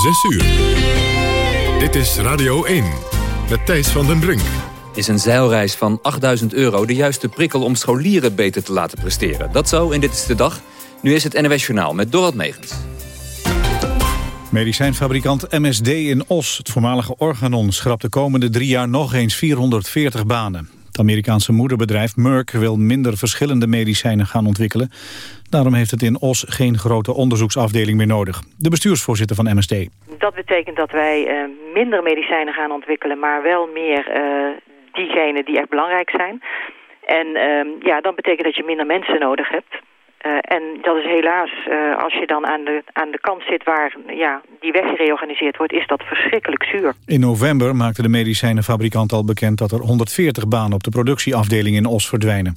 6 uur. Dit is Radio 1 met Thijs van den Brink. Is een zeilreis van 8000 euro de juiste prikkel om scholieren beter te laten presteren? Dat zo in Dit is de Dag. Nu is het NWS Journaal met Dorot Megens. Medicijnfabrikant MSD in Os, het voormalige Organon... schrapt de komende drie jaar nog eens 440 banen. Amerikaanse moederbedrijf Merck wil minder verschillende medicijnen gaan ontwikkelen. Daarom heeft het in Os geen grote onderzoeksafdeling meer nodig. De bestuursvoorzitter van MSD. Dat betekent dat wij uh, minder medicijnen gaan ontwikkelen, maar wel meer uh, diegenen die echt belangrijk zijn. En uh, ja, dan betekent dat je minder mensen nodig hebt. Uh, en dat is helaas, uh, als je dan aan de, aan de kant zit waar ja, die weg gereorganiseerd wordt, is dat verschrikkelijk zuur. In november maakte de medicijnenfabrikant al bekend dat er 140 banen op de productieafdeling in Os verdwijnen.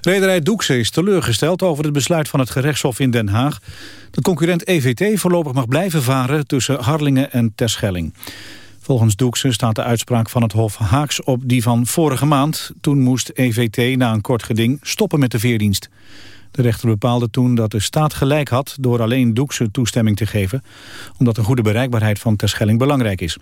Rederij Doekse is teleurgesteld over het besluit van het gerechtshof in Den Haag... dat concurrent EVT voorlopig mag blijven varen tussen Harlingen en Terschelling. Volgens Doekse staat de uitspraak van het Hof haaks op die van vorige maand. Toen moest EVT na een kort geding stoppen met de veerdienst. De rechter bepaalde toen dat de staat gelijk had door alleen Doekse toestemming te geven, omdat een goede bereikbaarheid van Terschelling belangrijk is.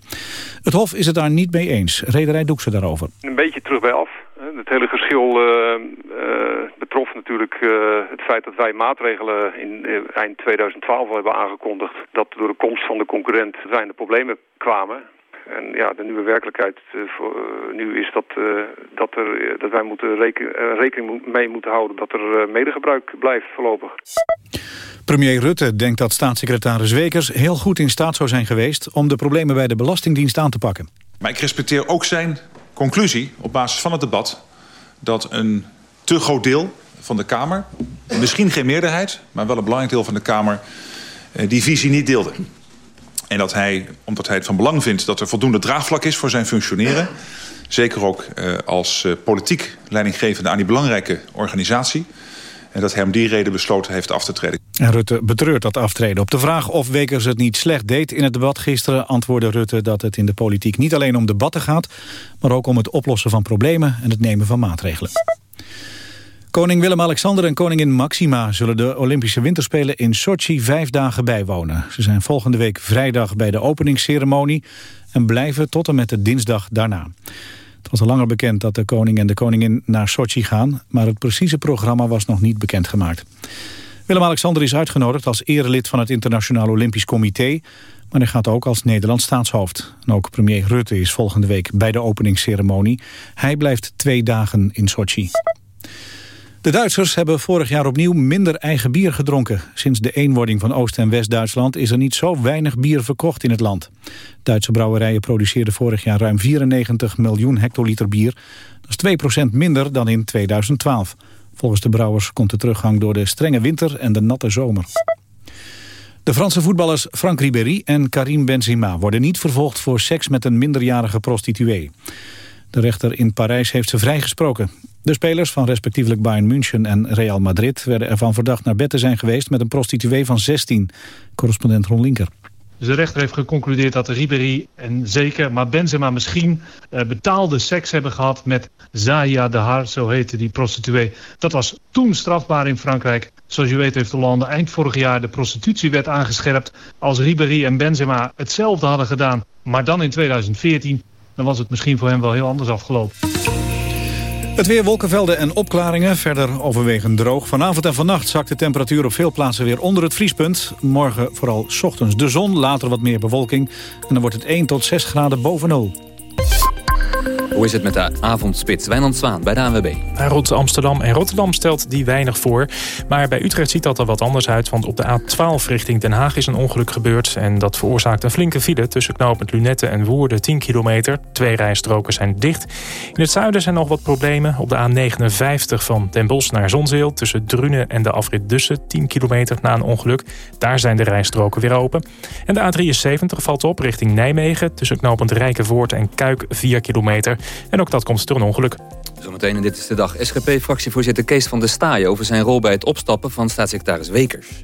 Het Hof is het daar niet mee eens. Rederij Doekse daarover. Een beetje terug bij af. Het hele geschil uh, uh, betrof natuurlijk uh, het feit dat wij maatregelen in eind 2012 al hebben aangekondigd dat door de komst van de concurrent zijn de problemen kwamen. En ja, de nieuwe werkelijkheid uh, voor, uh, nu is dat, uh, dat, er, dat wij moeten reken, rekening mee moeten houden dat er medegebruik blijft voorlopig. Premier Rutte denkt dat staatssecretaris Wekers heel goed in staat zou zijn geweest om de problemen bij de Belastingdienst aan te pakken. Maar ik respecteer ook zijn conclusie op basis van het debat dat een te groot deel van de Kamer, misschien geen meerderheid, maar wel een belangrijk deel van de Kamer, die visie niet deelde. En dat hij, omdat hij het van belang vindt dat er voldoende draagvlak is voor zijn functioneren... zeker ook uh, als uh, politiek leidinggevende aan die belangrijke organisatie... en dat hij om die reden besloten heeft af te treden. En Rutte betreurt dat aftreden. Op de vraag of Wekers het niet slecht deed in het debat gisteren... antwoordde Rutte dat het in de politiek niet alleen om debatten gaat... maar ook om het oplossen van problemen en het nemen van maatregelen. Koning Willem-Alexander en koningin Maxima zullen de Olympische Winterspelen in Sochi vijf dagen bijwonen. Ze zijn volgende week vrijdag bij de openingsceremonie en blijven tot en met de dinsdag daarna. Het was al langer bekend dat de koning en de koningin naar Sochi gaan, maar het precieze programma was nog niet bekendgemaakt. Willem-Alexander is uitgenodigd als erelid van het Internationaal Olympisch Comité, maar hij gaat ook als Nederlands staatshoofd. En ook premier Rutte is volgende week bij de openingsceremonie. Hij blijft twee dagen in Sochi. De Duitsers hebben vorig jaar opnieuw minder eigen bier gedronken. Sinds de eenwording van Oost- en West-Duitsland is er niet zo weinig bier verkocht in het land. Duitse brouwerijen produceerden vorig jaar ruim 94 miljoen hectoliter bier. Dat is 2% minder dan in 2012. Volgens de brouwers komt de teruggang door de strenge winter en de natte zomer. De Franse voetballers Frank Ribéry en Karim Benzema worden niet vervolgd voor seks met een minderjarige prostituee. De rechter in Parijs heeft ze vrijgesproken. De spelers van respectievelijk Bayern München en Real Madrid... werden ervan verdacht naar bed te zijn geweest met een prostituee van 16. Correspondent Ron Linker. De rechter heeft geconcludeerd dat Ribéry en zeker, maar Benzema misschien uh, betaalde seks hebben gehad met Zaya de Har, zo heette die prostituee. Dat was toen strafbaar in Frankrijk. Zoals je weet heeft Hollande eind vorig jaar de prostitutiewet aangescherpt. Als Ribéry en Benzema hetzelfde hadden gedaan, maar dan in 2014, dan was het misschien voor hem wel heel anders afgelopen. Het weer wolkenvelden en opklaringen, verder overwegend droog. Vanavond en vannacht zakt de temperatuur op veel plaatsen weer onder het vriespunt. Morgen vooral ochtends de zon, later wat meer bewolking. En dan wordt het 1 tot 6 graden boven nul. Hoe is het met de avondspits? Wijnand Zwaan bij de ANWB. Rond Amsterdam en Rotterdam stelt die weinig voor. Maar bij Utrecht ziet dat er wat anders uit. Want op de A12 richting Den Haag is een ongeluk gebeurd. En dat veroorzaakt een flinke file tussen knooppunt Lunette en Woerden 10 kilometer. Twee rijstroken zijn dicht. In het zuiden zijn nog wat problemen. Op de A59 van Den Bosch naar Zonzeel tussen Drunen en de afrit Dussen 10 kilometer na een ongeluk. Daar zijn de rijstroken weer open. En de A73 valt op richting Nijmegen tussen knooppunt Rijkenvoort en Kuik 4 kilometer. En ook dat komt door een ongeluk. Zometeen in Dit is de Dag. SGP-fractievoorzitter Kees van der Staaien... over zijn rol bij het opstappen van staatssecretaris Wekers.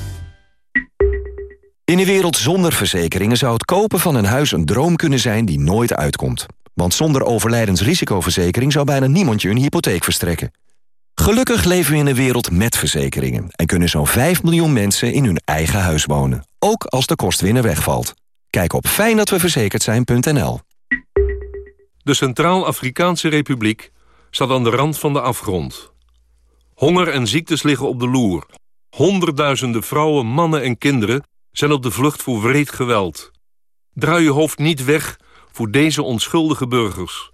In een wereld zonder verzekeringen zou het kopen van een huis een droom kunnen zijn die nooit uitkomt. Want zonder overlijdensrisicoverzekering zou bijna niemand je een hypotheek verstrekken. Gelukkig leven we in een wereld met verzekeringen... en kunnen zo'n 5 miljoen mensen in hun eigen huis wonen. Ook als de kostwinner wegvalt. Kijk op fijndatweverzekerd De Centraal-Afrikaanse Republiek staat aan de rand van de afgrond. Honger en ziektes liggen op de loer. Honderdduizenden vrouwen, mannen en kinderen zijn op de vlucht voor wreed geweld. Draai je hoofd niet weg voor deze onschuldige burgers.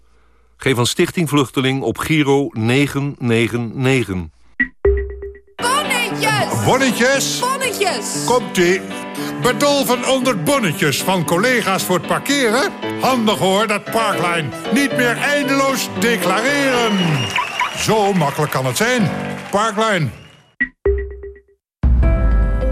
Geef aan Stichting Vluchteling op Giro 999. Bonnetjes! Bonnetjes! Bonnetjes! Komt-ie. Bedolven onder bonnetjes van collega's voor het parkeren? Handig hoor, dat Parklijn. Niet meer eindeloos declareren. Zo makkelijk kan het zijn. Parklijn.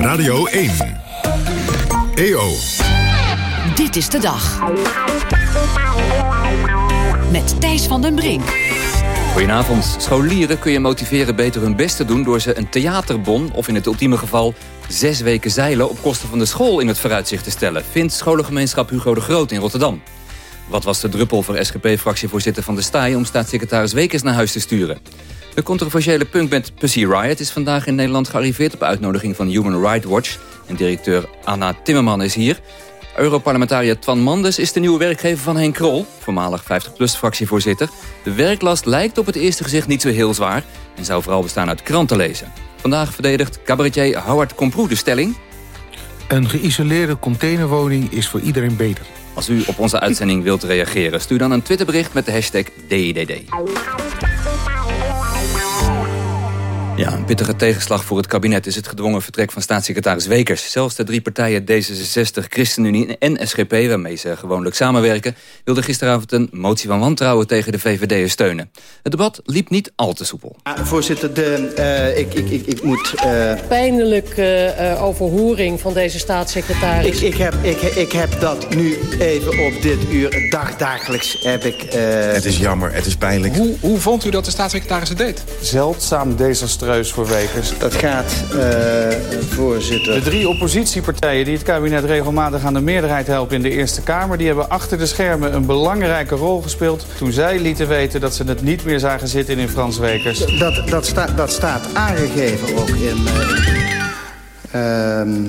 Radio 1. EO. Dit is de dag. Met Thijs van den Brink. Goedenavond. Scholieren kun je motiveren beter hun best te doen... door ze een theaterbon, of in het ultieme geval... zes weken zeilen op kosten van de school in het vooruitzicht te stellen... vindt scholengemeenschap Hugo de Groot in Rotterdam. Wat was de druppel voor SGP-fractievoorzitter van de Staaij... om staatssecretaris Wekers naar huis te sturen? De controversiële met Pussy Riot is vandaag in Nederland gearriveerd... op uitnodiging van Human Rights Watch. En directeur Anna Timmerman is hier. Europarlementariër Twan Manders is de nieuwe werkgever van Henk Krol... voormalig 50PLUS-fractievoorzitter. De werklast lijkt op het eerste gezicht niet zo heel zwaar... en zou vooral bestaan uit kranten lezen. Vandaag verdedigt cabaretier Howard Komproe de stelling... Een geïsoleerde containerwoning is voor iedereen beter. Als u op onze uitzending wilt reageren... stuur dan een Twitterbericht met de hashtag DIDD. Pittige tegenslag voor het kabinet is het gedwongen vertrek van staatssecretaris Wekers. Zelfs de drie partijen D66, ChristenUnie en SGP, waarmee ze gewoonlijk samenwerken, wilden gisteravond een motie van wantrouwen tegen de VVD steunen. Het debat liep niet al te soepel. voorzitter, de, uh, ik, ik, ik, ik moet... Uh... Pijnlijke uh, overhoring van deze staatssecretaris. Ik, ik, heb, ik, ik heb dat nu even op dit uur, dagdagelijks heb ik... Het is jammer, het is pijnlijk. Hoe, hoe vond u dat de staatssecretaris het deed? Zeldzaam desastreus voor Wekers. Het gaat, uh, voorzitter... De drie oppositiepartijen die het kabinet regelmatig aan de meerderheid helpen in de Eerste Kamer... die hebben achter de schermen een belangrijke rol gespeeld... toen zij lieten weten dat ze het niet meer zagen zitten in Frans Wekers. Dat, dat, sta, dat staat aangegeven ook in... Uh, um...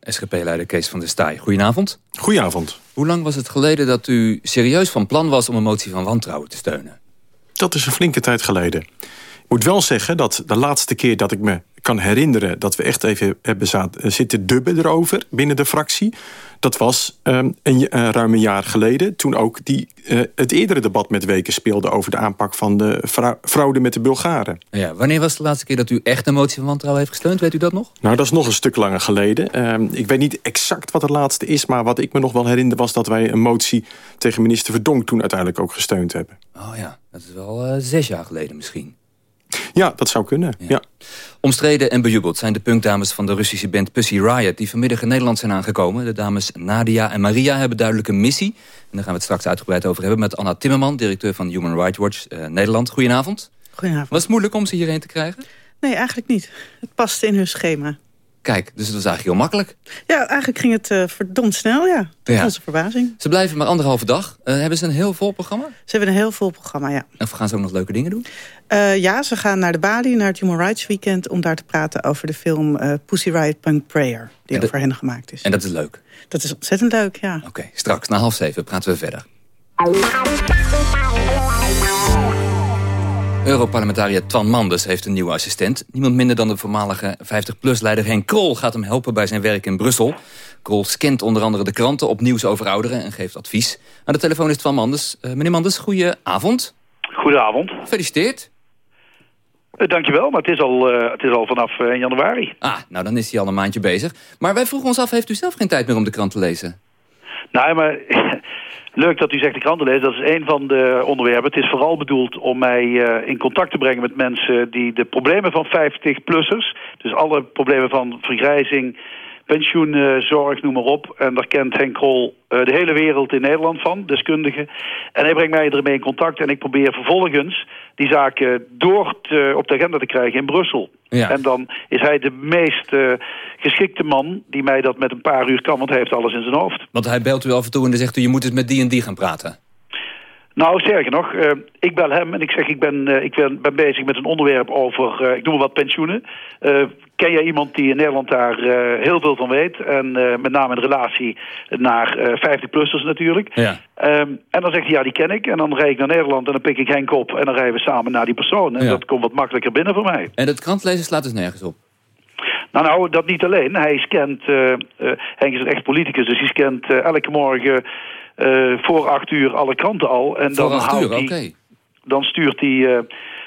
SGP-leider Kees van der Staaij. Goedenavond. Goedenavond. Hoe lang was het geleden dat u serieus van plan was om een motie van wantrouwen te steunen? Dat is een flinke tijd geleden moet wel zeggen dat de laatste keer dat ik me kan herinneren... dat we echt even hebben eh, zitten dubben erover binnen de fractie... dat was um, een, uh, ruim een jaar geleden... toen ook die, uh, het eerdere debat met Weken speelde... over de aanpak van de fraude met de Bulgaren. Ja, wanneer was de laatste keer dat u echt een motie van wantrouwen heeft gesteund? Weet u dat nog? Nou, dat is nog een stuk langer geleden. Uh, ik weet niet exact wat het laatste is... maar wat ik me nog wel herinner was dat wij een motie... tegen minister Verdonk toen uiteindelijk ook gesteund hebben. Oh ja, dat is wel zes jaar geleden misschien. Ja, dat zou kunnen. Ja. Omstreden en bejubeld zijn de punkdames van de Russische band Pussy Riot... die vanmiddag in Nederland zijn aangekomen. De dames Nadia en Maria hebben duidelijk een missie. En daar gaan we het straks uitgebreid over hebben... met Anna Timmerman, directeur van Human Rights Watch uh, Nederland. Goedenavond. Goedenavond. Was het moeilijk om ze hierheen te krijgen? Nee, eigenlijk niet. Het paste in hun schema. Kijk, dus het was eigenlijk heel makkelijk. Ja, eigenlijk ging het uh, verdomd snel, ja. Tot ja. onze verbazing. Ze blijven maar anderhalve dag. Uh, hebben ze een heel vol programma? Ze hebben een heel vol programma, ja. En gaan ze ook nog leuke dingen doen? Uh, ja, ze gaan naar de Bali, naar het Human Rights Weekend... om daar te praten over de film Pussy Riot Punk Prayer... die de, over hen gemaakt is. En dat is leuk? Dat is ontzettend leuk, ja. Oké, okay, straks na half zeven praten we verder. Europarlementariër Twan Manders heeft een nieuwe assistent. Niemand minder dan de voormalige 50PLUS-leider Henk Krol gaat hem helpen bij zijn werk in Brussel. Krol scant onder andere de kranten op nieuws over ouderen en geeft advies. Aan de telefoon is Twan Manders. Uh, meneer Manders, goeie avond. Goedenavond. Gefeliciteerd. Uh, dankjewel, maar het is al, uh, het is al vanaf januari. Ah, nou dan is hij al een maandje bezig. Maar wij vroegen ons af, heeft u zelf geen tijd meer om de krant te lezen? Nou, maar leuk dat u zegt de kranten lezen. Dat is een van de onderwerpen. Het is vooral bedoeld om mij uh, in contact te brengen met mensen die de problemen van 50-plussers... dus alle problemen van vergrijzing, pensioenzorg, noem maar op. En daar kent Henk Krol uh, de hele wereld in Nederland van, deskundigen. En hij brengt mij ermee in contact en ik probeer vervolgens die zaken door te, op de agenda te krijgen in Brussel. Ja. En dan is hij de meest uh, geschikte man die mij dat met een paar uur kan, want hij heeft alles in zijn hoofd. Want hij belt u af en toe en dan zegt u, je moet eens met die en die gaan praten. Nou, sterker nog, uh, ik bel hem en ik zeg ik ben, uh, ik ben, ben bezig met een onderwerp over, uh, ik noem maar wat, pensioenen. ken jij iemand die in Nederland daar heel veel van weet? En met name een relatie naar 50-plussers natuurlijk. Ja. Um, en dan zegt hij, ja, die ken ik. En dan rijd ik naar Nederland en dan pik ik Henk op. En dan rijden we samen naar die persoon. En Ja. dat komt wat makkelijker binnen voor mij. En dat krantlezen slaat dus nergens op. Nou, nou, dat niet alleen. Hij scant, eh, Henk is een echt politicus, dus hij scant eh, elke morgen voor acht uur alle kranten al. En Voor dan houdt uur, hij, dan stuurt hij,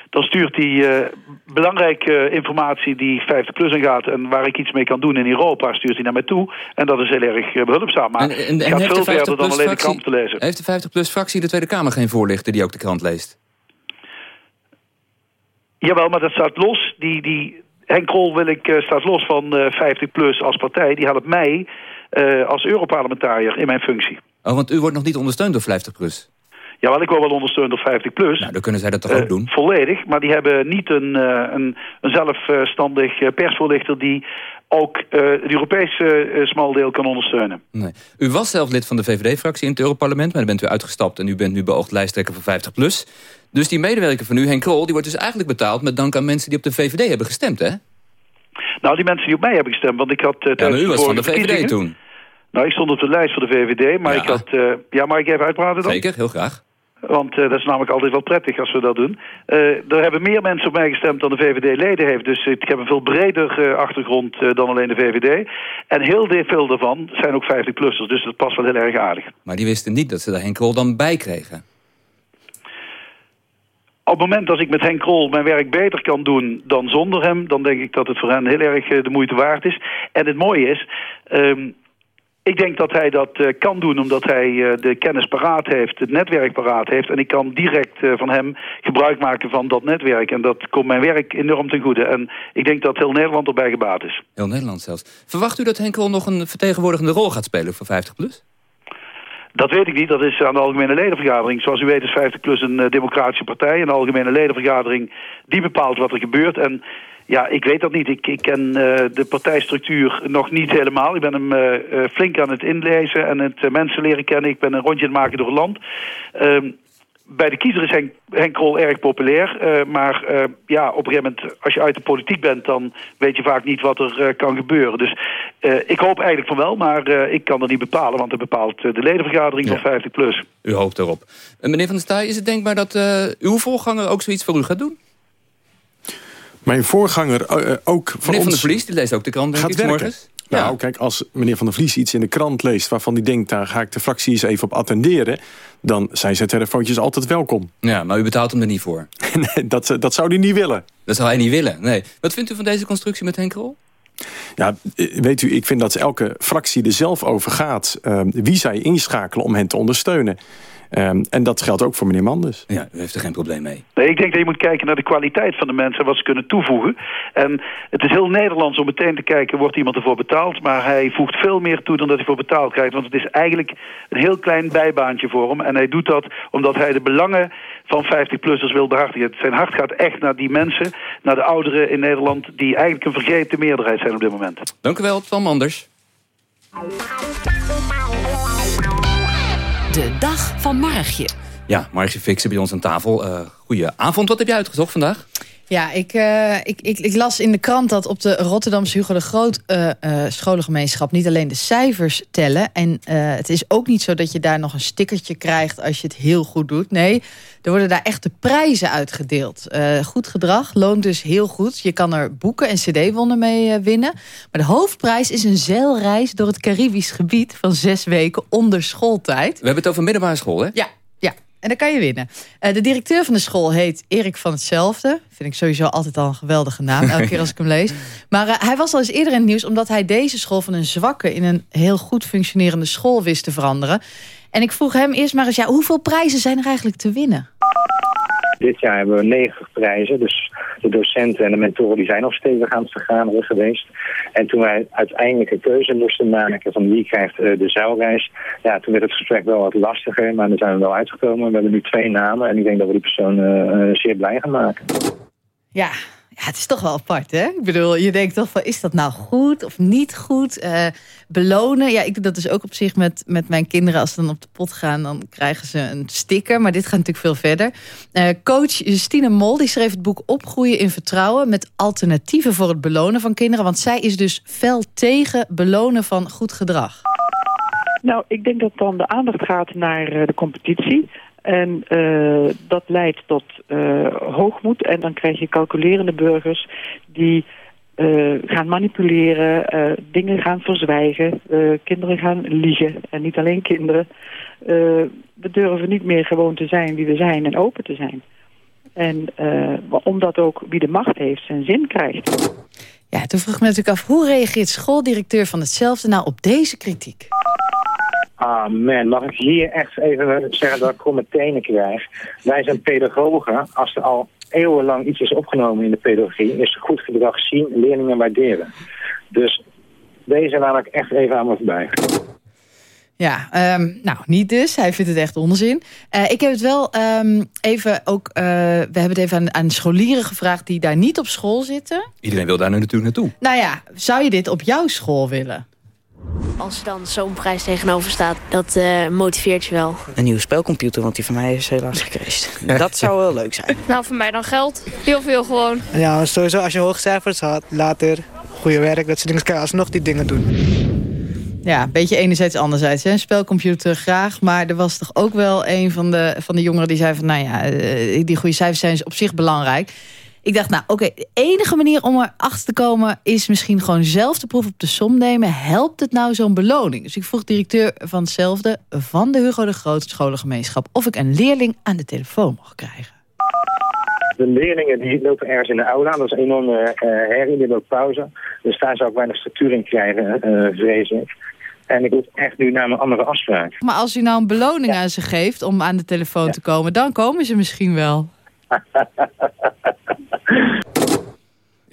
dan stuurt hij belangrijke informatie die 50 plus gaat en waar ik iets mee kan doen in Europa, stuurt hij naar mij toe. En dat is heel erg eh, behulpzaam. Maar En, en, en gaat veel de verder dan 50 alleen de krant te lezen. Heeft de 50-plus-fractie in de Tweede Kamer geen voorlichter die ook de krant leest? Jawel, maar dat staat los. Die, die, Henk Krol wil ik, eh, staat los van eh 50 plus als partij. Die helpt mij eh, als Europarlementariër in mijn functie. Oh, want u wordt nog niet ondersteund door 50-plus. Jawel, ik word wel ondersteund door 50 plus. Nou, dan kunnen zij dat toch Eh, ook doen? Volledig, maar die hebben niet een, eh, een, een zelfstandig eh, persvoorlichter die ook eh het Europese eh, smaldeel kan ondersteunen. Nee. U was zelf lid van de VVD-fractie in het Europarlement... maar dan bent u uitgestapt en u bent nu beoogd lijsttrekker van 50PLUS. Dus die medewerker van u, Henk Krol, die wordt dus eigenlijk betaald... met dank aan mensen die op de VVD hebben gestemd, hè? Nou, die mensen die op mij hebben gestemd, want ik had... eh, Ja, u was van de VVD toen. Nou, ik stond op de lijst van de VVD, maar Ja. ik had... eh, ja, mag ik even uitpraten dan? Zeker, heel graag. Want eh, dat is namelijk altijd wel prettig als we dat doen. Er hebben meer mensen op mij gestemd dan de VVD-leden heeft. Dus ik heb een veel breder achtergrond dan alleen de VVD. En heel veel daarvan zijn ook 50-plussers. Dus dat past wel heel erg aardig. Maar die wisten niet dat ze daar Henk Krol dan bij kregen. Op het moment dat ik met Henk Krol mijn werk beter kan doen dan zonder hem... dan denk ik dat het voor hen heel erg eh, de moeite waard is. En het mooie is... ehm, ik denk dat hij dat eh, kan doen omdat hij eh, de kennis paraat heeft, het netwerk paraat heeft. En ik kan direct van hem gebruik maken van dat netwerk. En dat komt mijn werk enorm ten goede. En ik denk dat heel Nederland erbij gebaat is. Heel Nederland zelfs. Verwacht u dat Henk Krol nog een vertegenwoordigende rol gaat spelen voor 50PLUS? Dat weet ik niet, dat is aan de Algemene Ledenvergadering. Zoals u weet is 50PLUS een eh, democratische partij. En de Algemene Ledenvergadering die bepaalt wat er gebeurt. En ja, ik weet dat niet. Ik, ik ken eh, de partijstructuur nog niet helemaal. Ik ben hem eh, flink aan het inlezen en het mensen leren kennen. Ik ben een rondje aan het maken door het land. Ehm, bij de kiezer is Henk, Henk Krol erg populair. eh, maar eh, ja, op een gegeven moment, als je uit de politiek bent... dan weet je vaak niet wat er eh, kan gebeuren. Dus eh, ik hoop eigenlijk van wel, maar eh, ik kan dat niet bepalen... want dat bepaalt de ledenvergadering Ja. van 50 plus. U hoopt erop. En meneer Van der Staaij, is het denkbaar dat eh, uw voorganger ook zoiets voor u gaat doen? Mijn voorganger ook voor Meneer Van ons der Vlies, die leest ook de krant, denk gaat ik, Nou, kijk, als meneer Van der Vlies iets in de krant leest... waarvan hij denkt, daar ga ik de fractie eens even op attenderen... dan zijn zijn telefoontjes altijd welkom. Ja, maar u betaalt hem er niet voor. nee, dat, dat zou hij niet willen. Dat zou hij niet willen, nee. Wat vindt u van deze constructie met Henk Krol? Ja, eh, weet u, ik vind dat elke fractie er zelf over gaat... eh, wie zij inschakelen om hen te ondersteunen. Ehm, en dat geldt ook voor meneer Manders. Ja, u heeft er geen probleem mee. Nee, ik denk dat je moet kijken naar de kwaliteit van de mensen... en wat ze kunnen toevoegen. En het is heel Nederlands om meteen te kijken... wordt iemand ervoor betaald? Maar hij voegt veel meer toe dan dat hij voor betaald krijgt. Want het is eigenlijk een heel klein bijbaantje voor hem. En hij doet dat omdat hij de belangen van 50-plussers wil behartigen. Zijn hart gaat echt naar die mensen, naar de ouderen in Nederland... die eigenlijk een vergeten meerderheid zijn op dit moment. Dank u wel, Twan Manders. De dag van Margje. Ja, Margje Fixen bij ons aan tafel. Uh, avond. Wat heb jij uitgezocht vandaag? Ja, ik, uh, ik, ik, ik, las in de krant dat op de Rotterdamse Hugo de Groot uh, uh, scholengemeenschap niet alleen de cijfers tellen. En het is ook niet zo dat je daar nog een stickertje krijgt als je het heel goed doet. Nee, er worden daar echte prijzen uitgedeeld. goed gedrag loont dus heel goed. Je kan er boeken en cd-wonnen mee winnen. Maar de hoofdprijs is een zeilreis door het Caribisch gebied van zes weken onder schooltijd. We hebben het over middelbare school, hè? Ja. En dan kan je winnen. Uh, de directeur van de school heet Erik van Hetzelfde. Vind ik sowieso altijd al een geweldige naam. Elke keer als ik hem lees. Maar uh, hij was al eens eerder in het nieuws... omdat hij deze school van een zwakke... in een heel goed functionerende school wist te veranderen. En ik vroeg hem eerst maar eens... Ja, hoeveel prijzen zijn er eigenlijk te winnen? Dit jaar hebben we 90 prijzen. Dus de docenten en de mentoren die zijn al stevig aan het vergaderen geweest. En toen wij uiteindelijk een keuze moesten maken van wie krijgt uh, de zeilreis. Ja, toen werd het gesprek wel wat lastiger, maar daar zijn we wel uitgekomen. We hebben nu twee namen en ik denk dat we die persoon uh, zeer blij gaan maken. Ja, ja, het is toch wel apart, hè? Ik bedoel, je denkt toch van, is dat nou goed of niet goed? Uh, belonen, ja, ik doe dat dus ook op zich met, met mijn kinderen. Als ze dan op de pot gaan, dan krijgen ze een sticker. Maar dit gaat natuurlijk veel verder. Uh, coach Justine Mol, die schreef het boek Opgroeien in Vertrouwen... met alternatieven voor het belonen van kinderen. Want zij is dus fel tegen belonen van goed gedrag. Nou, ik denk dat dan de aandacht gaat naar eh, de competitie... En uh, dat leidt tot uh, hoogmoed. En dan krijg je calculerende burgers die uh, gaan manipuleren, dingen gaan verzwijgen, kinderen gaan liegen. En niet alleen kinderen. we durven niet meer gewoon te zijn wie we zijn en open te zijn. En omdat ook wie de macht heeft zijn zin krijgt. Ja, toen vroeg ik me natuurlijk af, hoe reageert schooldirecteur van hetzelfde nou op deze kritiek? Ah man, mag ik hier echt even zeggen dat ik gewoon mijn tenen krijg. Wij zijn pedagogen. Als er al eeuwenlang iets is opgenomen in de pedagogie... is goed gedrag zien, leerlingen waarderen. Dus deze laat ik echt even aan me voorbij. Ja, um, nou, niet dus. Hij vindt het echt onzin. Uh, ik heb het wel um, even ook... Uh, we hebben het even aan, aan, scholieren gevraagd die daar niet op school zitten. Iedereen wil daar nu natuurlijk naartoe. Nou ja, zou je dit op jouw school willen? Als er dan zo'n prijs tegenover staat, dat uh, motiveert je wel. Een nieuwe spelcomputer, want die van mij is helaas gecrashed. dat zou wel leuk zijn. Nou, voor mij dan geld. Heel veel gewoon. Ja, sowieso als je hoge cijfers had, later goede werk, dat soort dingen, kan je alsnog die dingen doen. Ja, een beetje enerzijds anderzijds. Hè? Een spelcomputer graag, maar er was toch ook wel een van de, van de jongeren die zei van... nou ja, die goede cijfers zijn op zich belangrijk. Ik dacht, nou oké, de enige manier om erachter te komen... is misschien gewoon zelf de proef op de som nemen. Helpt het nou zo'n beloning? Dus ik vroeg directeur van hetzelfde van de Hugo de Groot scholengemeenschap... of ik een leerling aan de telefoon mocht krijgen. De leerlingen die lopen ergens in de aula. Dat is een enorme uh, herrie, die loopt pauze. Dus daar zou ik weinig structuur in krijgen, uh, vrees ik. En ik moet echt nu naar mijn andere afspraak. Maar als u nou een beloning aan ze geeft om aan de telefoon te komen... dan komen ze misschien wel.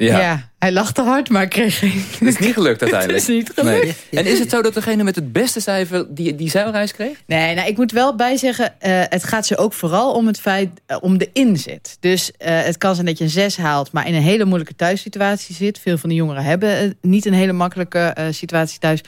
Ja. ja. hij lachte hard, maar kreeg geen... Het is niet gelukt uiteindelijk. het is niet gelukt. Nee. En is het zo dat degene met het beste cijfer die, die zeilreis kreeg? Nee, nou, ik moet wel bijzeggen, uh, het gaat ze ook vooral om het feit, uh, om de inzet. Dus uh, het kan zijn dat je een 6 haalt, maar in een hele moeilijke thuissituatie zit. Veel van de jongeren hebben niet een hele makkelijke situatie thuis.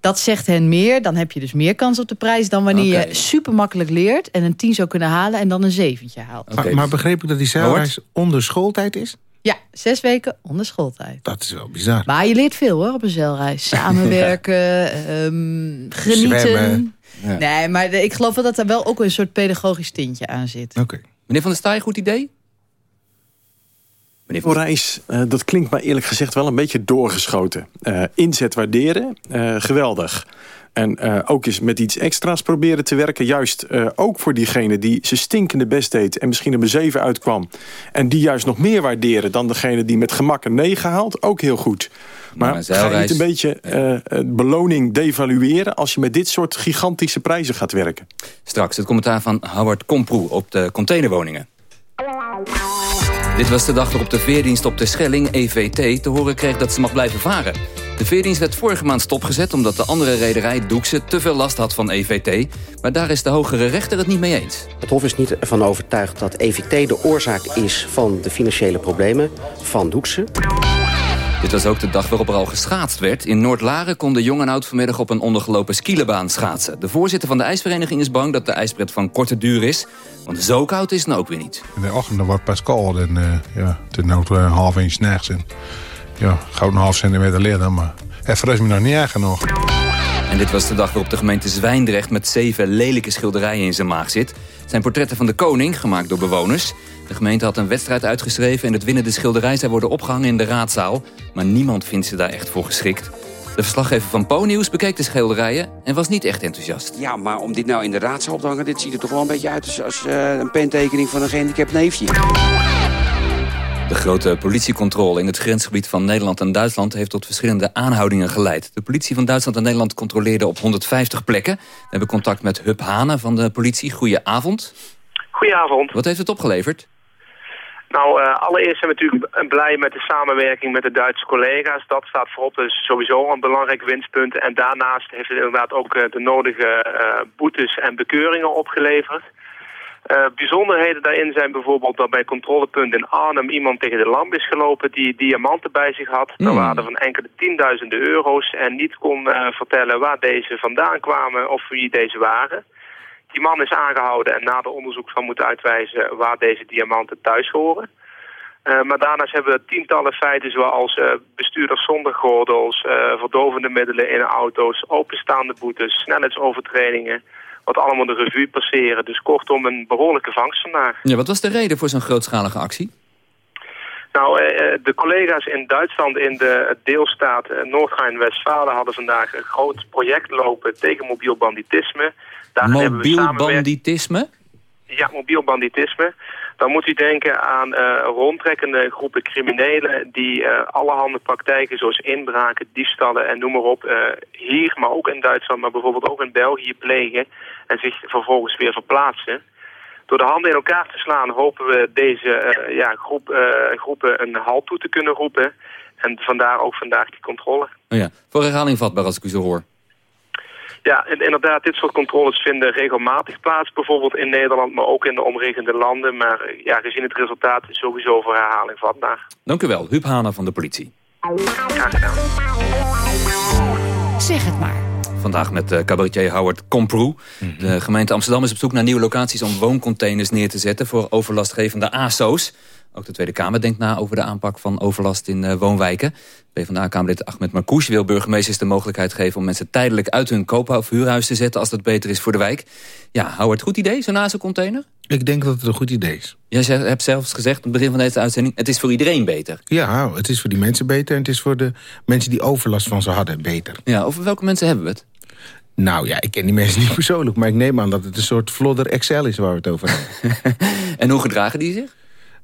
Dat zegt hen meer. Dan heb je dus meer kans op de prijs dan wanneer okay. je super makkelijk leert... en een 10 zou kunnen halen en dan een zeventje haalt. Okay. Maar, maar begreep ik dat die zeilreis onder schooltijd is? Ja, zes weken onder schooltijd. Dat is wel bizar. Maar je leert veel hoor op een zeilreis. Samenwerken, um, genieten. Ja. Nee, maar ik geloof wel dat er wel ook een soort pedagogisch tintje aan zit. Oké. Okay. Meneer Van der Staaij, goed idee? Meneer reis, uh, dat klinkt maar eerlijk gezegd wel een beetje doorgeschoten. Uh, inzet waarderen, uh, geweldig. En ook eens met iets extra's proberen te werken. Juist ook voor diegene die zijn stinkende best deed... en misschien een 7 uitkwam. En die juist nog meer waarderen dan degene die met gemak een 9 haalt. Ook heel goed. Maar, maar ga je niet een beetje beloning devalueren... als je met dit soort gigantische prijzen gaat werken? Straks het commentaar van Howard Komproe op de containerwoningen. Dit was de dag waarop de veerdienst op de Schelling, EVT, te horen kreeg dat ze mag blijven varen. De veerdienst werd vorige maand stopgezet omdat de andere rederij Doekse te veel last had van EVT. Maar daar is de hogere rechter het niet mee eens. Het Hof is niet ervan overtuigd dat EVT de oorzaak is van de financiële problemen van Doekse. Dit was ook de dag waarop er al geschaatst werd. In Noord-Laren konden jong en oud vanmiddag op een ondergelopen skielenbaan schaatsen. De voorzitter van de ijsvereniging is bang dat de ijspret van korte duur is. Want zo koud is het nou ook weer niet. In de ochtend pas koud en uh, ja, het is nu een half inch s'nachts. En ja, goud een half centimeter leren, maar het verrast me nog niet erg genoeg. En dit was de dag waarop de gemeente Zwijndrecht met zeven lelijke schilderijen in zijn maag zit. Het zijn portretten van de koning, gemaakt door bewoners. De gemeente had een wedstrijd uitgeschreven en het winnende schilderij zou worden opgehangen in de raadzaal. Maar niemand vindt ze daar echt voor geschikt. De verslaggever van Po-nieuws bekeek de schilderijen en was niet echt enthousiast. Ja, maar om dit nou in de raadzaal op te hangen, dit ziet er toch wel een beetje uit als, als uh, een pentekening van een gehandicapt neefje. De grote politiecontrole in het grensgebied van Nederland en Duitsland... heeft tot verschillende aanhoudingen geleid. De politie van Duitsland en Nederland controleerde op 150 plekken. We hebben contact met Hup Hane van de politie. Goedenavond. Goedenavond. Wat heeft het opgeleverd? Nou, uh, allereerst zijn we natuurlijk blij met de samenwerking met de Duitse collega's. Dat staat voorop, dat is sowieso een belangrijk winstpunt. En daarnaast heeft het inderdaad ook uh, de nodige uh, boetes en bekeuringen opgeleverd. Bijzonderheden daarin zijn bijvoorbeeld dat bij controlepunt in Arnhem iemand tegen de lamp is gelopen die diamanten bij zich had. Mm. waarde van enkele tienduizenden euro's en niet kon vertellen waar deze vandaan kwamen of wie deze waren. Die man is aangehouden en na de onderzoek zal moeten uitwijzen waar deze diamanten thuis horen. Uh, maar daarnaast hebben we tientallen feiten zoals uh, bestuurders zonder gordels, uh, verdovende middelen in auto's, openstaande boetes, snelheidsovertredingen, wat allemaal de revue passeren. Dus kortom een behoorlijke vangst vandaag. Ja, wat was de reden voor zo'n grootschalige actie? Nou, de collega's in Duitsland in de deelstaat Noord-Rijn-Westfalen hadden vandaag een groot project lopen tegen mobiel banditisme. Mobiel banditisme? Ja, mobiel banditisme. Dan moet u denken aan uh, rondtrekkende groepen criminelen die uh, allerhande praktijken zoals inbraken, diefstallen en noem maar op uh, hier, maar ook in Duitsland, maar bijvoorbeeld ook in België plegen en zich vervolgens weer verplaatsen. Door de handen in elkaar te slaan hopen we deze ja, groep, groepen een halt toe te kunnen roepen. En vandaar ook vandaag die controle. Oh ja, voor herhaling vatbaar als ik u zo hoor. Ja, en inderdaad, dit soort controles vinden regelmatig plaats. Bijvoorbeeld in Nederland, maar ook in de omringende landen. Maar ja, gezien het resultaat is sowieso voor herhaling vatbaar. Dank u wel, Huub Hana van de politie. Graag gedaan. Zeg het maar. Vandaag met uh, cabaretier Howard Komproe. Mm -hmm. De gemeente Amsterdam is op zoek naar nieuwe locaties... om wooncontainers neer te zetten voor overlastgevende ASO's. Ook de Tweede Kamer denkt na over de aanpak van overlast in uh, woonwijken. PvdA-Kamerlid Ahmed Marcouch wil burgemeesters de mogelijkheid geven... om mensen tijdelijk uit hun koop- of huurhuis te zetten... als dat beter is voor de wijk. Ja, Howard, goed idee, zo'n ASO-container? Ik denk dat het een goed idee is. Jij hebt zelfs gezegd aan het begin van deze uitzending... het is voor iedereen beter. Ja, het is voor die mensen beter... en het is voor de mensen die overlast van ze hadden beter. Ja, over welke mensen hebben we het? Nou ja, ik ken die mensen niet persoonlijk... maar ik neem aan dat het een soort vlodder Excel is waar we het over hebben. en hoe gedragen die zich?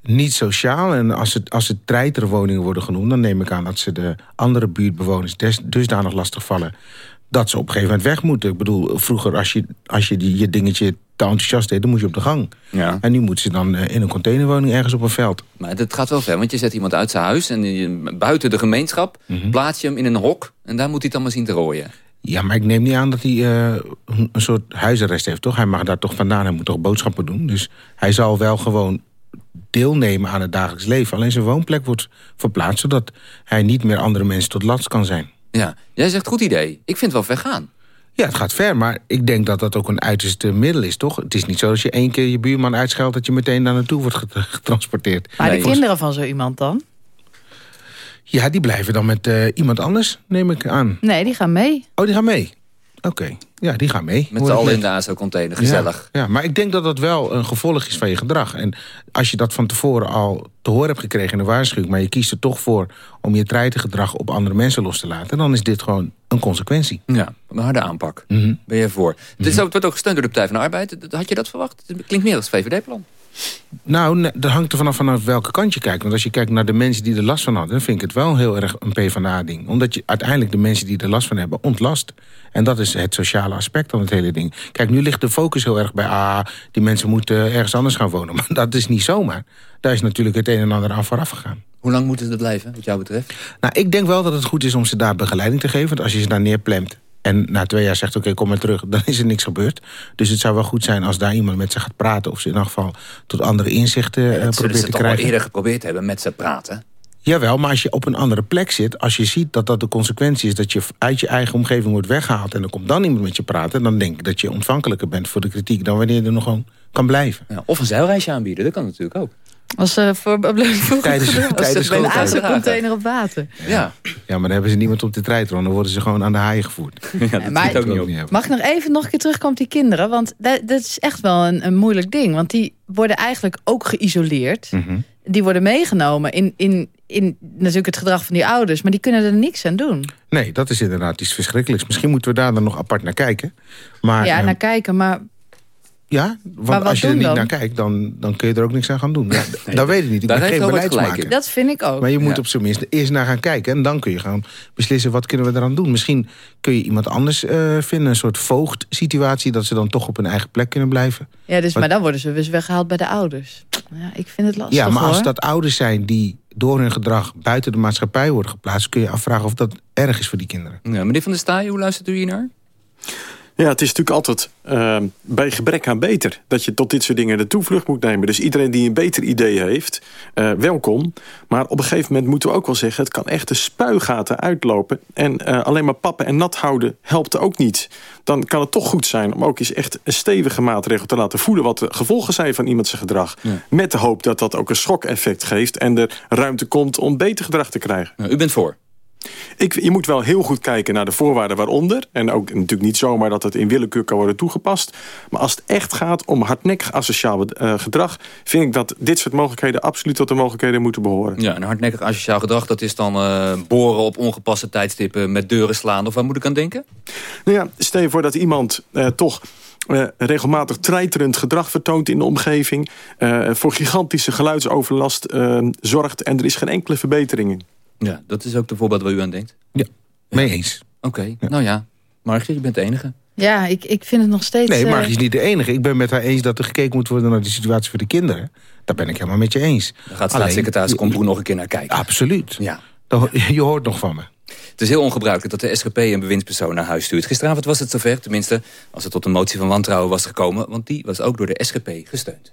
Niet sociaal. En als het, als het treiterwoningen worden genoemd... dan neem ik aan dat ze de andere buurtbewoners des, dusdanig lastig vallen... dat ze op een gegeven moment weg moeten. Ik bedoel, vroeger als je, als je die, je dingetje te enthousiast deed... dan moest je op de gang. Ja. En nu moeten ze dan in een containerwoning ergens op een veld. Maar het gaat wel ver, want je zet iemand uit zijn huis... en je, buiten de gemeenschap mm -hmm. plaats je hem in een hok... en daar moet hij het dan maar zien te rooien. Ja, maar ik neem niet aan dat hij uh, een soort huisarrest heeft, toch? Hij mag daar toch vandaan, hij moet toch boodschappen doen. Dus hij zal wel gewoon deelnemen aan het dagelijks leven. Alleen zijn woonplek wordt verplaatst... zodat hij niet meer andere mensen tot last kan zijn. Ja, jij zegt goed idee. Ik vind het wel ver gaan. Ja, het gaat ver, maar ik denk dat dat ook een uiterste middel is, toch? Het is niet zo als je één keer je buurman uitscheldt... dat je meteen daar naartoe wordt getransporteerd. Maar de kinderen van zo iemand dan? Ja, die blijven dan met uh, iemand anders, neem ik aan. Nee, die gaan mee. Oh, die gaan mee? Oké, okay. ja, die gaan mee. Met allen in de ASO-container, gezellig. Ja, ja, maar ik denk dat dat wel een gevolg is van je gedrag. En als je dat van tevoren al te horen hebt gekregen in de waarschuwing... maar je kiest er toch voor om je treitengedrag op andere mensen los te laten... dan is dit gewoon een consequentie. Ja, een harde aanpak. Mm -hmm. Ben je voor. Mm -hmm. Het, is ook, het wordt ook gesteund door de Partij van de Arbeid. Had je dat verwacht? Het klinkt meer als VVD-plan. Nou, dat hangt er vanaf vanaf welke kant je kijkt. Want als je kijkt naar de mensen die er last van hadden... dan vind ik het wel heel erg een PvdA-ding. Omdat je uiteindelijk de mensen die er last van hebben ontlast. En dat is het sociale aspect van het hele ding. Kijk, nu ligt de focus heel erg bij... ah, die mensen moeten ergens anders gaan wonen. Maar dat is niet zomaar. Daar is natuurlijk het een en ander aan vooraf gegaan. Hoe lang moeten ze blijven, wat jou betreft? Nou, ik denk wel dat het goed is om ze daar begeleiding te geven. Want als je ze daar neerplemt en na twee jaar zegt, oké, kom maar terug... dan is er niks gebeurd. Dus het zou wel goed zijn als daar iemand met ze gaat praten... of ze in elk geval tot andere inzichten ja, uh, probeert te ze krijgen. al eerder geprobeerd hebben met ze praten? Jawel, maar als je op een andere plek zit... als je ziet dat dat de consequentie is... dat je uit je eigen omgeving wordt weggehaald... en er komt dan iemand met je praten... dan denk ik dat je ontvankelijker bent voor de kritiek... dan wanneer je er nog gewoon kan blijven. Ja, of een zeilreisje aanbieden, dat kan natuurlijk ook. Als uh, voor tijdens, een aanslagcontainer op water. Ja. ja, maar dan hebben ze niemand op de treitron. Dan worden ze gewoon aan de haaien gevoerd. Ja, dat maar, ook niet op. Mag ik nog even nog een keer terugkomen op die kinderen? Want dat, dat is echt wel een, een, moeilijk ding. Want die worden eigenlijk ook geïsoleerd. Mhm. Die worden meegenomen in, in, in natuurlijk het gedrag van die ouders. Maar die kunnen er niks aan doen. Nee, dat is inderdaad iets verschrikkelijks. Misschien moeten we daar dan nog apart naar kijken. Maar, ja, uh, naar kijken, maar ja, want als je er niet dan? naar kijkt, dan, dan kun je er ook niks aan gaan doen. Ja, nee, dat weet ik niet. Ik ben geen beleidsmaker. Dat vind ik ook. Maar je moet ja. op zijn minst eerst naar gaan kijken. En dan kun je gaan beslissen, wat kunnen we eraan doen? Misschien kun je iemand anders uh, vinden. Een soort voogdsituatie, dat ze dan toch op hun eigen plek kunnen blijven. Ja, dus, maar, maar dan worden ze dus weggehaald bij de ouders. Ja, ik vind het lastig, Ja, maar hoor. als dat ouders zijn die door hun gedrag buiten de maatschappij worden geplaatst... kun je afvragen of dat erg is voor die kinderen. Ja, meneer Van der Staaien, hoe luistert u hier naar? Ja, het is natuurlijk altijd uh, bij gebrek aan beter... dat je tot dit soort dingen de toevlucht moet nemen. Dus iedereen die een beter idee heeft, uh, welkom. Maar op een gegeven moment moeten we ook wel zeggen... het kan echt de spuigaten uitlopen. En uh, alleen maar pappen en nat houden helpt ook niet. Dan kan het toch goed zijn om ook eens echt een stevige maatregel te laten voelen... wat de gevolgen zijn van iemand zijn gedrag. Ja. Met de hoop dat dat ook een schokeffect geeft... en er ruimte komt om beter gedrag te krijgen. Ja, u bent voor? Ik, je moet wel heel goed kijken naar de voorwaarden waaronder. En ook natuurlijk niet zomaar dat het in willekeur kan worden toegepast. Maar als het echt gaat om hardnekkig asociaal uh, gedrag... vind ik dat dit soort mogelijkheden absoluut tot de mogelijkheden moeten behoren. Ja, en hardnekkig asociaal gedrag... dat is dan uh, boren op ongepaste tijdstippen met deuren slaan. Of waar moet ik aan denken? Nou ja, stel je voor dat iemand uh, toch... Uh, regelmatig treiterend gedrag vertoont in de omgeving... Voor gigantische geluidsoverlast zorgt... en er is geen enkele verbetering in. Ja, dat is ook de voorbeeld waar u aan denkt? Ja, mee eens. Oké, okay. ja. nou ja. Margje, je bent de enige. Ja, ik, ik vind het nog steeds... Nee, Margje is niet de enige. Ik ben met haar eens dat er gekeken moet worden naar de situatie voor de kinderen. Daar ben ik helemaal met je eens. Daar gaat staatssecretaris Komproe nog een keer naar kijken. Absoluut. Ja. Je hoort nog van me. Het is heel ongebruikelijk dat de SGP een bewindspersoon naar huis stuurt. Gisteravond was het zover, tenminste als het tot een motie van wantrouwen was gekomen... want die was ook door de SGP gesteund.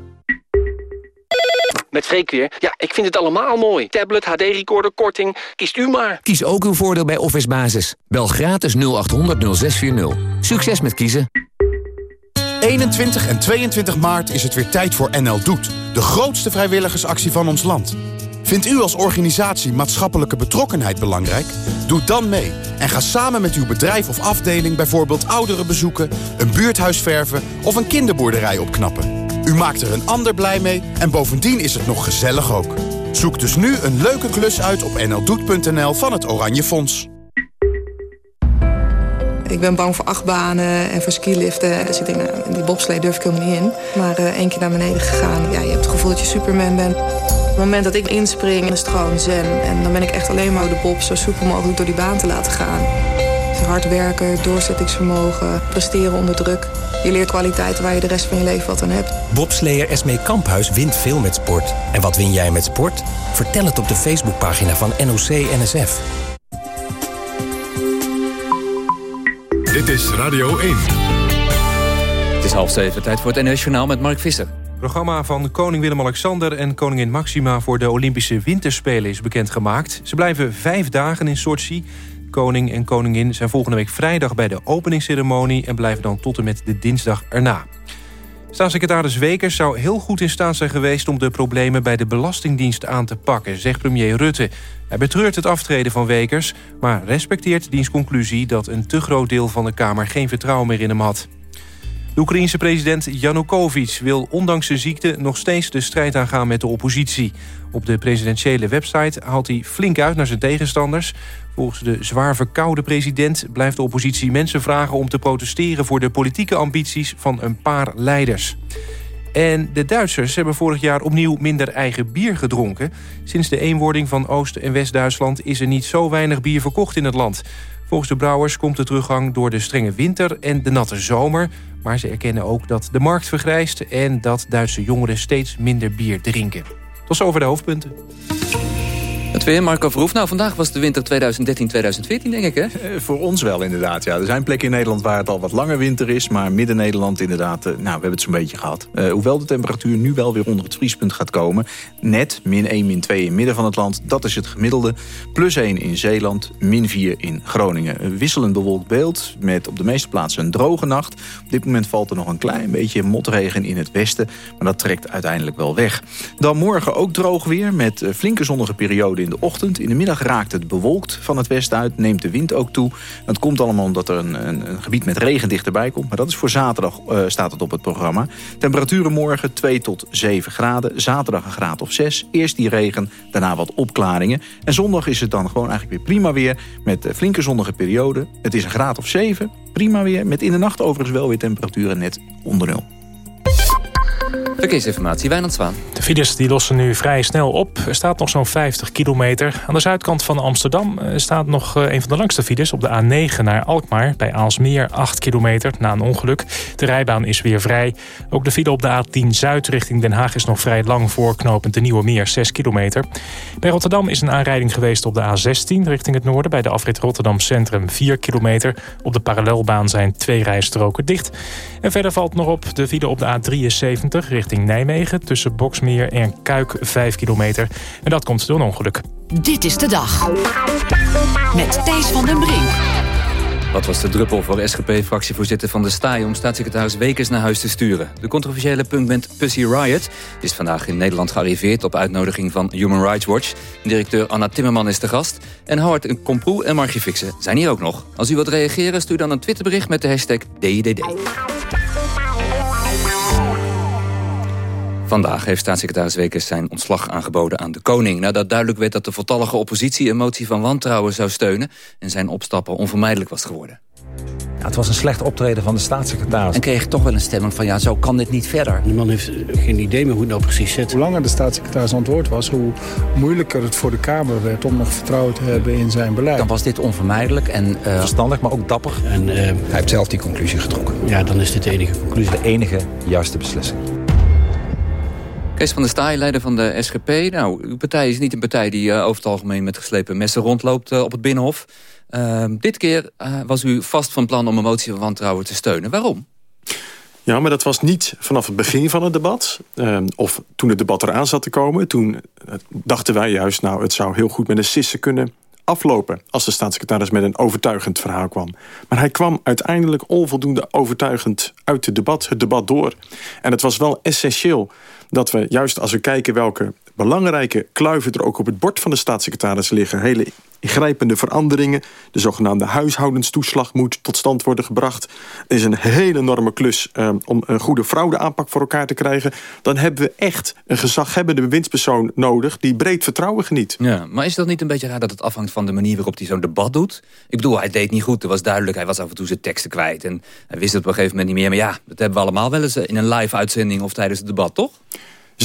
Met Freek weer. Ja, ik vind het allemaal mooi. Tablet, HD-recorder, korting. Kiest u maar. Kies ook uw voordeel bij Office Basis. Bel gratis 0800 0640. Succes met kiezen. 21 en 22 maart is het weer tijd voor NL Doet. De grootste vrijwilligersactie van ons land. Vindt u als organisatie maatschappelijke betrokkenheid belangrijk? Doe dan mee en ga samen met uw bedrijf of afdeling... bijvoorbeeld ouderen bezoeken, een buurthuis verven... of een kinderboerderij opknappen. U maakt er een ander blij mee en bovendien is het nog gezellig ook. Zoek dus nu een leuke klus uit op nldoet.nl van het Oranje Fonds. Ik ben bang voor achtbanen en voor skiliften. Dus ik denk, nou, die bobslee durf ik helemaal niet in. Maar uh, één keer naar beneden gegaan, ja, je hebt het gevoel dat je Superman bent. Op het moment dat ik inspring, is het gewoon zen. En dan ben ik echt alleen maar de bob zo soepel mogelijk door die baan te laten gaan. Hard werken, doorzettingsvermogen, presteren onder druk. Je leert kwaliteiten waar je de rest van je leven wat aan hebt. Bobsleer Esmee Kamphuis wint veel met sport. En wat win jij met sport? Vertel het op de Facebookpagina van NOC NSF. Dit is Radio 1. Het is half zeven, tijd voor het NOS Journaal met Mark Visser. Het programma van koning Willem-Alexander en koningin Maxima... voor de Olympische Winterspelen is bekendgemaakt. Ze blijven vijf dagen in Sochi. Koning en koningin zijn volgende week vrijdag bij de openingsceremonie... en blijven dan tot en met de dinsdag erna. Staatssecretaris Wekers zou heel goed in staat zijn geweest... om de problemen bij de Belastingdienst aan te pakken, zegt premier Rutte. Hij betreurt het aftreden van Wekers... maar respecteert diens conclusie dat een te groot deel van de Kamer... geen vertrouwen meer in hem had. De Oekraïense president Yanukovych wil ondanks zijn ziekte... nog steeds de strijd aangaan met de oppositie. Op de presidentiële website haalt hij flink uit naar zijn tegenstanders. Volgens de zwaar verkoude president blijft de oppositie mensen vragen... om te protesteren voor de politieke ambities van een paar leiders. En de Duitsers hebben vorig jaar opnieuw minder eigen bier gedronken. Sinds de eenwording van Oost- en West-Duitsland... is er niet zo weinig bier verkocht in het land. Volgens de brouwers komt de teruggang door de strenge winter en de natte zomer. Maar ze erkennen ook dat de markt vergrijst... en dat Duitse jongeren steeds minder bier drinken. Tot over de hoofdpunten. Het weer, Marco Verhoef. Nou, vandaag was de winter 2013-2014, denk ik, hè? Eh, voor ons wel, inderdaad. Ja. Er zijn plekken in Nederland waar het al wat langer winter is... maar Midden-Nederland inderdaad, eh, nou, we hebben het zo'n beetje gehad. Uh, hoewel de temperatuur nu wel weer onder het vriespunt gaat komen... net min 1, min 2 in midden van het land, dat is het gemiddelde. Plus 1 in Zeeland, min 4 in Groningen. Een wisselend bewolkt beeld met op de meeste plaatsen een droge nacht. Op dit moment valt er nog een klein beetje motregen in het westen... maar dat trekt uiteindelijk wel weg. Dan morgen ook droog weer met flinke zonnige perioden in de ochtend. In de middag raakt het bewolkt van het westen uit. Neemt de wind ook toe. Dat komt allemaal omdat er een, een, een gebied met regen dichterbij komt. Maar dat is voor zaterdag uh, staat het op het programma. Temperaturen morgen 2 tot 7 graden. Zaterdag een graad of 6. Eerst die regen, daarna wat opklaringen. En zondag is het dan gewoon eigenlijk weer prima weer. Met uh, flinke zonnige perioden. Het is een graad of 7. Prima weer. Met in de nacht overigens wel weer temperaturen net onder nul. Verkeersinformatie, Wijnand Zwaan. De files die lossen nu vrij snel op. Er staat nog zo'n 50 kilometer. Aan de zuidkant van Amsterdam staat nog een van de langste files... op de A9 naar Alkmaar, bij Aalsmeer, 8 kilometer na een ongeluk. De rijbaan is weer vrij. Ook de file op de A10 Zuid richting Den Haag is nog vrij lang voorknopend de Nieuwe Meer, 6 kilometer. Bij Rotterdam is een aanrijding geweest op de A16 richting het noorden... bij de afrit Rotterdam Centrum, 4 kilometer. Op de parallelbaan zijn twee rijstroken dicht. En verder valt nog op de file op de A73 richting Nijmegen... tussen Boksmeer en Kuik 5 kilometer. En dat komt door een ongeluk. Dit is de dag. Met Thijs van den Brink. Wat was de druppel voor SGP-fractievoorzitter van de Staaij... om staatssecretaris Wekers naar huis te sturen? De controversiële punkband Pussy Riot is vandaag in Nederland gearriveerd... op uitnodiging van Human Rights Watch. Directeur Anna Timmerman is de gast. En Howard Komproe en Margie Fixen zijn hier ook nog. Als u wilt reageren, stuur dan een Twitterbericht met de hashtag DIDD. Vandaag heeft staatssecretaris Wekers zijn ontslag aangeboden aan de koning... nadat duidelijk werd dat de voltallige oppositie een motie van wantrouwen zou steunen... en zijn opstappen onvermijdelijk was geworden. Ja, het was een slecht optreden van de staatssecretaris. En kreeg toch wel een stemming van ja, zo kan dit niet verder. De man heeft geen idee meer hoe het nou precies zit. Hoe langer de staatssecretaris antwoord was... hoe moeilijker het voor de Kamer werd om nog vertrouwen te hebben in zijn beleid. Dan was dit onvermijdelijk en uh... verstandig, maar ook dapper. En, uh... Hij heeft zelf die conclusie getrokken. Ja, dan is dit de enige conclusie. De enige juiste beslissing. Kees van der Staaij, leider van de SGP. Nou, uw partij is niet een partij die uh, over het algemeen met geslepen messen rondloopt uh, op het Binnenhof. Uh, dit keer was u vast van plan om een motie van wantrouwen te steunen. Waarom? Ja, maar dat was niet vanaf het begin van het debat. of toen het debat eraan zat te komen. Toen dachten wij juist, nou, het zou heel goed met een sissen kunnen aflopen... als de staatssecretaris met een overtuigend verhaal kwam. Maar hij kwam uiteindelijk onvoldoende overtuigend uit het debat, het debat door. En het was wel essentieel dat we, juist als we kijken welke belangrijke kluiven er ook op het bord van de staatssecretaris liggen... hele ingrijpende veranderingen. De zogenaamde huishoudenstoeslag moet tot stand worden gebracht. Is een hele enorme klus um, om een goede fraudeaanpak voor elkaar te krijgen. Dan hebben we echt een gezaghebbende bewindspersoon nodig... die breed vertrouwen geniet. Ja, maar is dat niet een beetje raar dat het afhangt van de manier waarop hij zo'n debat doet? Ik bedoel, hij deed niet goed, er was duidelijk. Hij was af en toe zijn teksten kwijt en hij wist het op een gegeven moment niet meer. Maar ja, dat hebben we allemaal wel eens in een live uitzending of tijdens het debat, toch?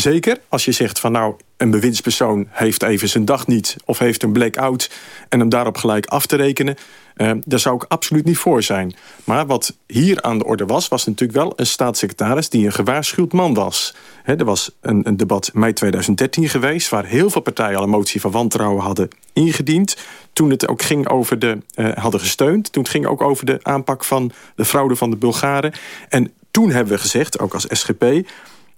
Zeker, als je zegt van nou, een bewindspersoon heeft even zijn dag niet... of heeft een blackout en hem daarop gelijk af te rekenen... Uh, daar zou ik absoluut niet voor zijn. Maar wat hier aan de orde was... was natuurlijk wel een staatssecretaris die een gewaarschuwd man was. He, er was een, een, debat mei 2013 geweest... waar heel veel partijen al een motie van wantrouwen hadden ingediend. Toen het ook ging over de... Uh, hadden gesteund. Toen het ging ook over de aanpak van de fraude van de Bulgaren. En toen hebben we gezegd, ook als SGP...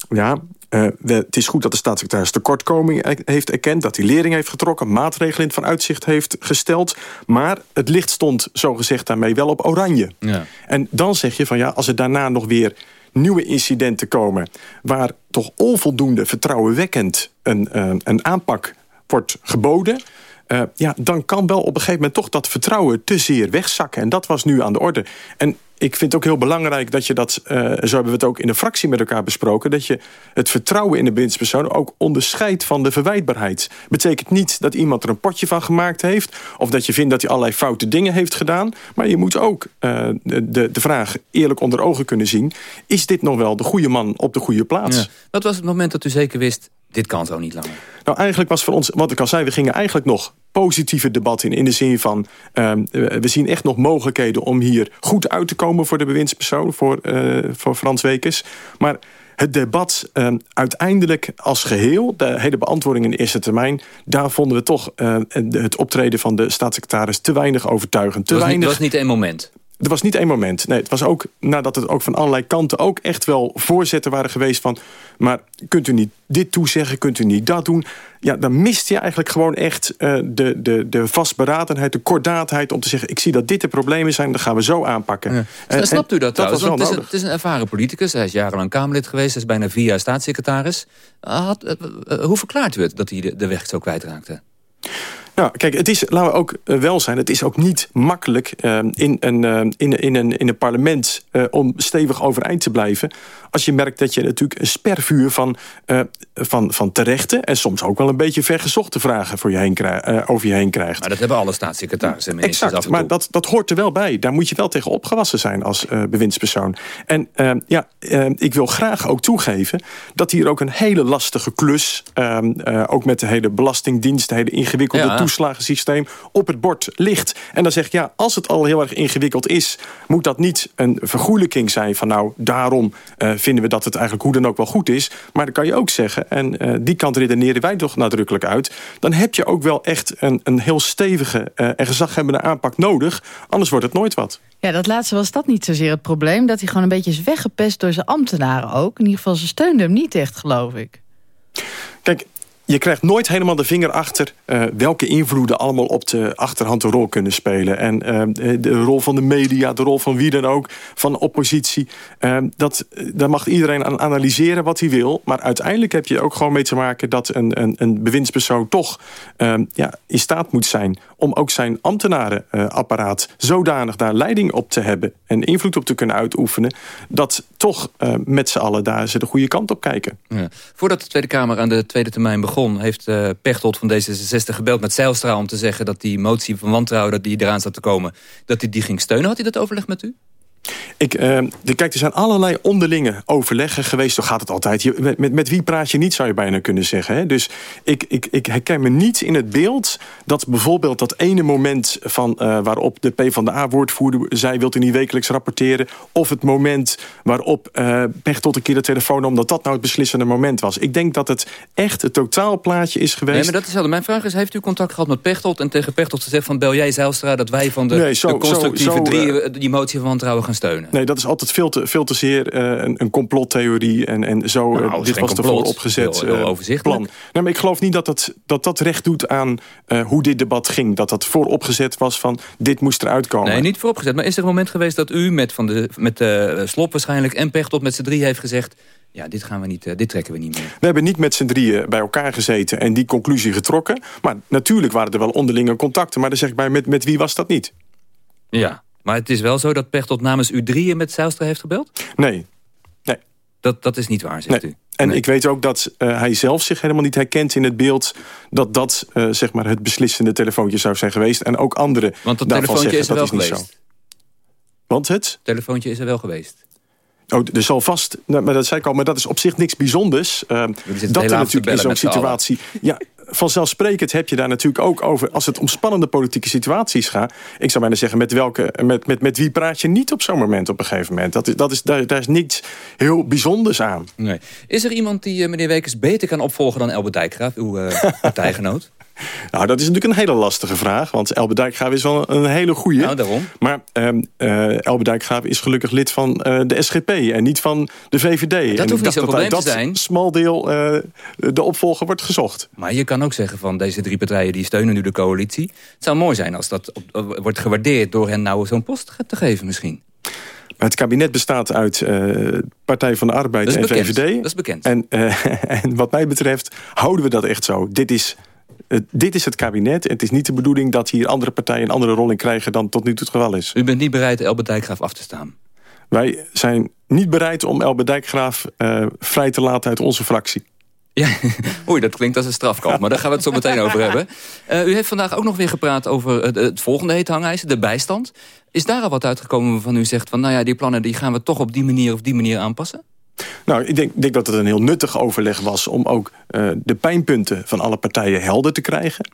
Ja, uh, we, het is goed dat de staatssecretaris tekortkoming heeft erkend... dat hij lering heeft getrokken, maatregelen van uitzicht heeft gesteld. Maar het licht stond zogezegd daarmee wel op oranje. Ja. En dan zeg je van ja, als er daarna nog weer nieuwe incidenten komen... waar toch onvoldoende vertrouwenwekkend een, uh, een aanpak wordt geboden... Uh, ja, dan kan wel op een gegeven moment toch dat vertrouwen te zeer wegzakken. En dat was nu aan de orde. En ik vind het ook heel belangrijk dat je dat, uh, zo hebben we het ook in de fractie met elkaar besproken, dat je het vertrouwen in de bewindspersoon ook onderscheidt van de verwijtbaarheid. Betekent niet dat iemand er een potje van gemaakt heeft, of dat je vindt dat hij allerlei foute dingen heeft gedaan, maar je moet ook uh, de, de vraag eerlijk onder ogen kunnen zien, is dit nog wel de goede man op de goede plaats? Ja. Wat was het moment dat u zeker wist, dit kan zo niet langer? Nou, eigenlijk was voor ons, wat ik al zei, we gingen eigenlijk nog positieve debat in. In de zin van, uh, we zien echt nog mogelijkheden om hier goed uit te komen voor de bewindspersoon, voor, uh, voor Frans Wekers. Maar het debat uh, uiteindelijk als geheel, de hele beantwoording in de eerste termijn... daar vonden we toch uh, het optreden van de staatssecretaris te weinig overtuigend. Te was, weinig... niet, was niet één moment? Er was niet één moment. Nee, het was ook nadat het ook van allerlei kanten ook echt wel voorzetten waren geweest van... maar kunt u niet dit toezeggen, kunt u niet dat doen? Ja, dan mist je eigenlijk gewoon echt uh, de, de, de vastberadenheid, de kordaatheid... om te zeggen, ik zie dat dit de problemen zijn, dan gaan we zo aanpakken. Ja. En, snapt u dat, dat trouwens? Want het, is een, het is een ervaren politicus, hij is jarenlang Kamerlid geweest... hij is bijna vier jaar staatssecretaris. Had, uh, uh, hoe verklaart u het dat hij de, de weg zo kwijtraakte? Nou, kijk, het is, laten we ook wel zijn... het is ook niet makkelijk uh, in, een, uh, in, in, een, in een parlement... Uh, om stevig overeind te blijven... als je merkt dat je natuurlijk een spervuur van, van, van terechte... en soms ook wel een beetje vergezochte vragen voor je heen over je heen krijgt. Maar dat hebben alle staatssecretarissen en ministers Exact, af en maar dat, dat hoort er wel bij. Daar moet je wel tegen opgewassen zijn als bewindspersoon. En ja, ik wil graag ook toegeven... dat hier ook een hele lastige klus... ook met de hele belastingdienst, de hele ingewikkelde ja toeslagensysteem op het bord ligt. En dan zeg ik, ja, als het al heel erg ingewikkeld is... moet dat niet een vergoelijking zijn van... nou, daarom uh, vinden we dat het eigenlijk hoe dan ook wel goed is. Maar dan kan je ook zeggen, en uh, die kant redeneren wij toch nadrukkelijk uit... dan heb je ook wel echt een, een heel stevige uh, en gezaghebbende aanpak nodig. Anders wordt het nooit wat. Ja, dat laatste was dat niet zozeer het probleem. Dat hij gewoon een beetje is weggepest door zijn ambtenaren ook. In ieder geval, ze steunden hem niet echt, geloof ik. Kijk, je krijgt nooit helemaal de vinger achter uh, welke invloeden allemaal op de achterhand een rol kunnen spelen. En uh, de rol van de media, de rol van wie dan ook, van oppositie. Uh, dat, daar mag iedereen aan analyseren wat hij wil. Maar uiteindelijk heb je ook gewoon mee te maken dat een, een, een bewindspersoon toch ja, in staat moet zijn om ook zijn ambtenarenapparaat zodanig daar leiding op te hebben en invloed op te kunnen uitoefenen, dat toch met z'n allen daar ze de goede kant op kijken. Ja. Voordat de Tweede Kamer aan de tweede termijn begon heeft uh, Pechtold van D66 gebeld met Zijlstra... om te zeggen dat die motie van wantrouwen die eraan zat te komen... dat hij die ging steunen. Had hij dat overleg met u? Ik, uh, de, kijk, er zijn allerlei onderlinge overleggen geweest. Zo gaat het altijd. Je, met, met, met, wie praat je niet, zou je bijna kunnen zeggen. Hè? Dus ik, ik, ik herken me niet in het beeld... dat bijvoorbeeld dat ene moment van, uh, waarop de PvdA-woordvoerder zei... wilt u niet wekelijks rapporteren? Of het moment waarop uh, Pechtold een keer de telefoon nam... dat dat nou het beslissende moment was. Ik denk dat het echt het totaalplaatje is geweest. Nee, maar dat is wel. Mijn vraag is, heeft u contact gehad met Pechtold... en tegen Pechtold gezegd van bel jij Zijlstra... dat wij van de, nee, zo, de constructieve zo, zo, drie, die motie van wantrouwen gaan steunen? Nee, dat is altijd veel te, veel te zeer uh, een, een complottheorie. En, en zo, nou, uh, dit was ervoor opgezet heel, heel uh, plan. Nee, maar ik geloof niet dat dat, dat, dat recht doet aan hoe dit debat ging. Dat dat vooropgezet was van dit moest eruit komen. Nee, niet vooropgezet. Maar is er een moment geweest dat u met, van de, met Slop waarschijnlijk... en Pechtold met z'n drie heeft gezegd... Ja, dit, gaan we niet, dit trekken we niet meer. We hebben niet met z'n drieën bij elkaar gezeten en die conclusie getrokken. Maar natuurlijk waren er wel onderlinge contacten. Maar dan zeg ik bij, met, met wie was dat niet? Ja, maar het is wel zo dat Pechtold namens u drieën met Zijlstra heeft gebeld? Nee. nee. Dat, dat is niet waar, zegt nee. u? En nee. ik weet ook dat uh, hij zelf zich helemaal niet herkent in het beeld... dat dat uh, zeg maar het beslissende telefoontje zou zijn geweest. En ook anderen Want dat telefoontje zeggen, is er wel dat is geweest? Niet zo. Want het? telefoontje is er wel geweest. Oh, er zal vast, nou, maar dat zei ik al, maar dat is op zich niks bijzonders. Uh, dat er natuurlijk in zo'n situatie... Ja, vanzelfsprekend heb je daar natuurlijk ook over... als het om spannende politieke situaties gaat... ik zou bijna zeggen, met, welke, met, met, met wie praat je niet op zo'n moment op een gegeven moment? Dat is, dat is, daar, daar is niets heel bijzonders aan. Nee. Is er iemand die uh, meneer Wekers beter kan opvolgen dan Elbert Dijkgraaf, uw uh, partijgenoot? Nou, dat is natuurlijk een hele lastige vraag. Want Elbe Dijkgraaf is wel een hele goeie. Nou, daarom. Maar um, uh, Elbe Dijkgraaf is gelukkig lid van uh, de SGP en niet van de VVD. Dat en hoeft niet zo'n probleem dat te zijn. smal deel uh, de opvolger wordt gezocht. Maar je kan ook zeggen van deze drie partijen die steunen nu de coalitie. Het zou mooi zijn als dat op, wordt gewaardeerd door hen nou zo'n post te geven misschien. Het kabinet bestaat uit uh, Partij van de Arbeid dat en bekend. VVD. Dat is bekend. En, uh, en wat mij betreft houden we dat echt zo. Dit is, uh, dit is het kabinet. Het is niet de bedoeling dat hier andere partijen een andere rol in krijgen... dan tot nu toe het geval is. U bent niet bereid Elbe Dijkgraaf af te staan? Wij zijn niet bereid om Elbe Dijkgraaf vrij te laten uit onze fractie. Ja, oei, dat klinkt als een strafkamp, maar daar gaan we het zo meteen over hebben. Uh, u heeft vandaag ook nog weer gepraat over het, het volgende heet hangijzer, de bijstand. Is daar al wat uitgekomen waarvan u zegt van... nou ja, die plannen die gaan we toch op die manier of die manier aanpassen? Nou, ik denk, denk dat het een heel nuttig overleg was... om ook uh, de pijnpunten van alle partijen helder te krijgen.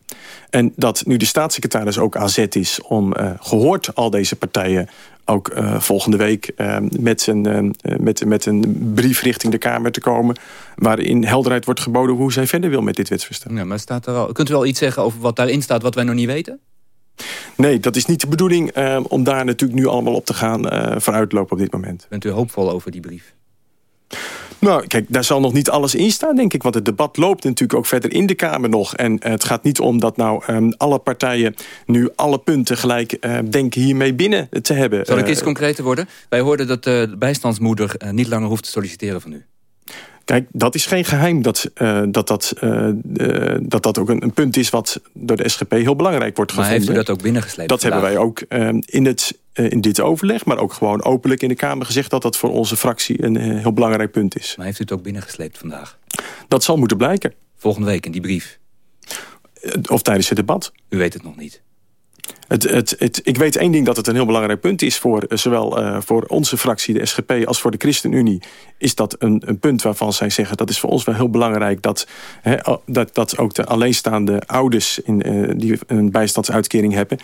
En dat nu de staatssecretaris ook aan zet is... om uh, gehoord al deze partijen ook uh, volgende week met, een, met, met een brief richting de Kamer te komen... waarin helderheid wordt geboden hoe zij verder wil met dit wetsvoorstel. Ja, maar staat er al, kunt u al iets zeggen over wat daarin staat wat wij nog niet weten? Nee, dat is niet de bedoeling om daar natuurlijk nu allemaal op te gaan vooruitlopen op dit moment. Bent u hoopvol over die brief? Nou, kijk, daar zal nog niet alles in staan, denk ik. Want het debat loopt natuurlijk ook verder in de Kamer nog. En het gaat niet om dat nou um, alle partijen nu alle punten gelijk uh, denken hiermee binnen te hebben. Zal ik iets uh, concreter worden? Wij hoorden dat de bijstandsmoeder niet langer hoeft te solliciteren van u. Kijk, dat is geen geheim dat uh, dat, dat, uh, uh, dat, dat ook een, een, punt is... wat door de SGP heel belangrijk wordt maar gevonden. Maar heeft u dat ook binnengesleept Dat vandaag? hebben wij ook in, het, in dit overleg... maar ook gewoon openlijk in de Kamer gezegd... dat dat voor onze fractie een heel belangrijk punt is. Maar heeft u het ook binnengesleept vandaag? Dat zal moeten blijken. Volgende week in die brief? Of tijdens het debat. U weet het nog niet? Het, het, het, ik weet één ding dat het een heel belangrijk punt is... voor zowel uh, voor onze fractie, de SGP, als voor de ChristenUnie... is dat een, een punt waarvan zij zeggen... dat is voor ons wel heel belangrijk... dat, hè, dat, dat ook de alleenstaande ouders in, uh, die een bijstandsuitkering hebben...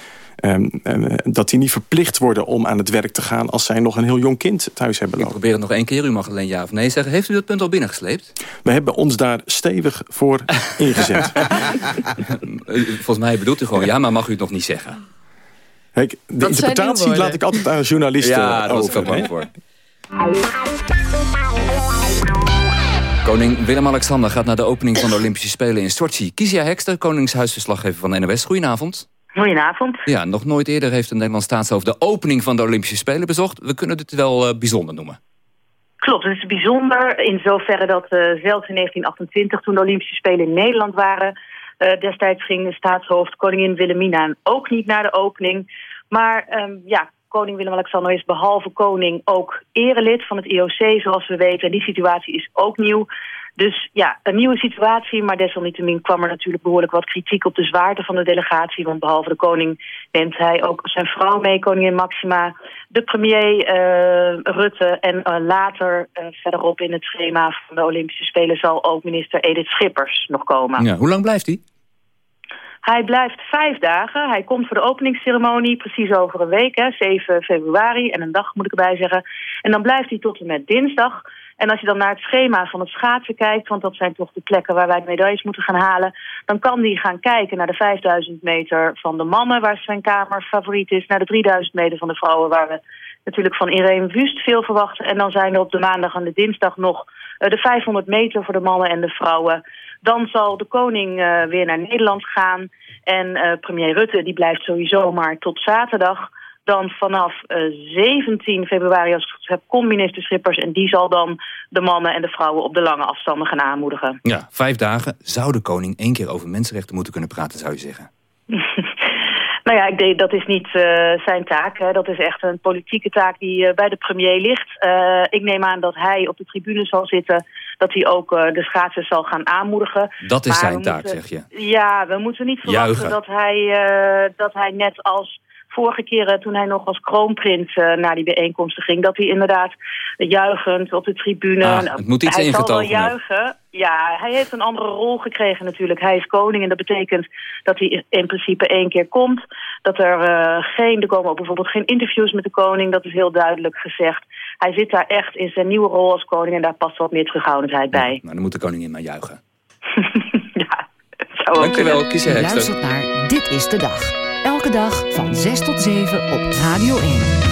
Um, um, dat die niet verplicht worden om aan het werk te gaan... als zij nog een heel jong kind thuis hebben lopen. Ik probeer het nog één keer, u mag alleen ja of nee zeggen. Heeft u dat punt al binnengesleept? We hebben ons daar stevig voor ingezet. Volgens mij bedoelt u gewoon ja, maar mag u het nog niet zeggen? Kijk, de dat interpretatie laat ik altijd aan journalisten ja, dat over. Voor. Koning Willem-Alexander gaat naar de opening van de Olympische Spelen in Sochi. Kizia Hekster, koningshuisverslaggever van de NOS. Goedenavond. Goedenavond. Ja, nog nooit eerder heeft een Nederlands staatshoofd de opening van de Olympische Spelen bezocht. We kunnen dit wel uh, bijzonder noemen. Klopt, het is bijzonder in zoverre dat uh, zelfs in 1928, toen de Olympische Spelen in Nederland waren... Uh, destijds ging de staatshoofd koningin Wilhelmina ook niet naar de opening. Maar um, ja, koning Willem-Alexander is behalve koning ook erelid van het IOC, zoals we weten. En die situatie is ook nieuw. Dus ja, een nieuwe situatie, maar desalniettemin kwam er natuurlijk behoorlijk wat kritiek op de zwaarte van de delegatie. Want behalve de koning neemt hij ook zijn vrouw mee, koningin Maxima, de premier uh, Rutte en uh, later uh, verderop in het schema van de Olympische Spelen zal ook minister Edith Schippers nog komen. Ja, hoe lang blijft hij? Hij blijft vijf dagen. Hij komt voor de openingsceremonie precies over een week, hè, 7 februari. En een dag moet ik erbij zeggen. En dan blijft hij tot en met dinsdag. En als je dan naar het schema van het schaatsen kijkt... want dat zijn toch de plekken waar wij de medailles moeten gaan halen... dan kan hij gaan kijken naar de 5000 meter van de mannen... waar zijn kamer favoriet is... naar de 3000 meter van de vrouwen... waar we natuurlijk van Irene Wust veel verwachten. En dan zijn er op de maandag en de dinsdag nog... Uh, de 500 meter voor de mannen en de vrouwen... Dan zal de koning uh, weer naar Nederland gaan. En uh, premier Rutte die blijft sowieso maar tot zaterdag. Dan vanaf uh, 17 februari, als ik het heb, komt minister Schippers... en die zal dan de mannen en de vrouwen op de lange afstanden gaan aanmoedigen. Ja, vijf dagen zou de koning één keer over mensenrechten moeten kunnen praten, zou je zeggen. Nou ja, ik denk, dat is niet uh, zijn taak. Hè. Dat is echt een politieke taak die uh, bij de premier ligt. Uh, ik neem aan dat hij op de tribune zal zitten. Dat hij ook de schaatsers zal gaan aanmoedigen. Dat is maar zijn taak, moeten, zeg je. Ja, we moeten niet verwachten dat hij, dat hij net als vorige keren toen hij nog als kroonprins uh, naar die bijeenkomsten ging... dat hij inderdaad juichend op de tribune... Ah, het moet iets hij zal wel juichen. Ja, hij heeft een andere rol gekregen natuurlijk. Hij is koning en dat betekent dat hij in principe één keer komt. Dat er uh, geen... Er komen ook bijvoorbeeld geen interviews met de koning. Dat is heel duidelijk gezegd. Hij zit daar echt in zijn nieuwe rol als koning... en daar past wat meer terughoudendheid bij. Ja, maar dan moet de koningin maar juichen. ja, zou ook Dankjewel, Hekster. luistert naar Dit is de Dag. Elke dag van 6 tot 7 op Radio 1.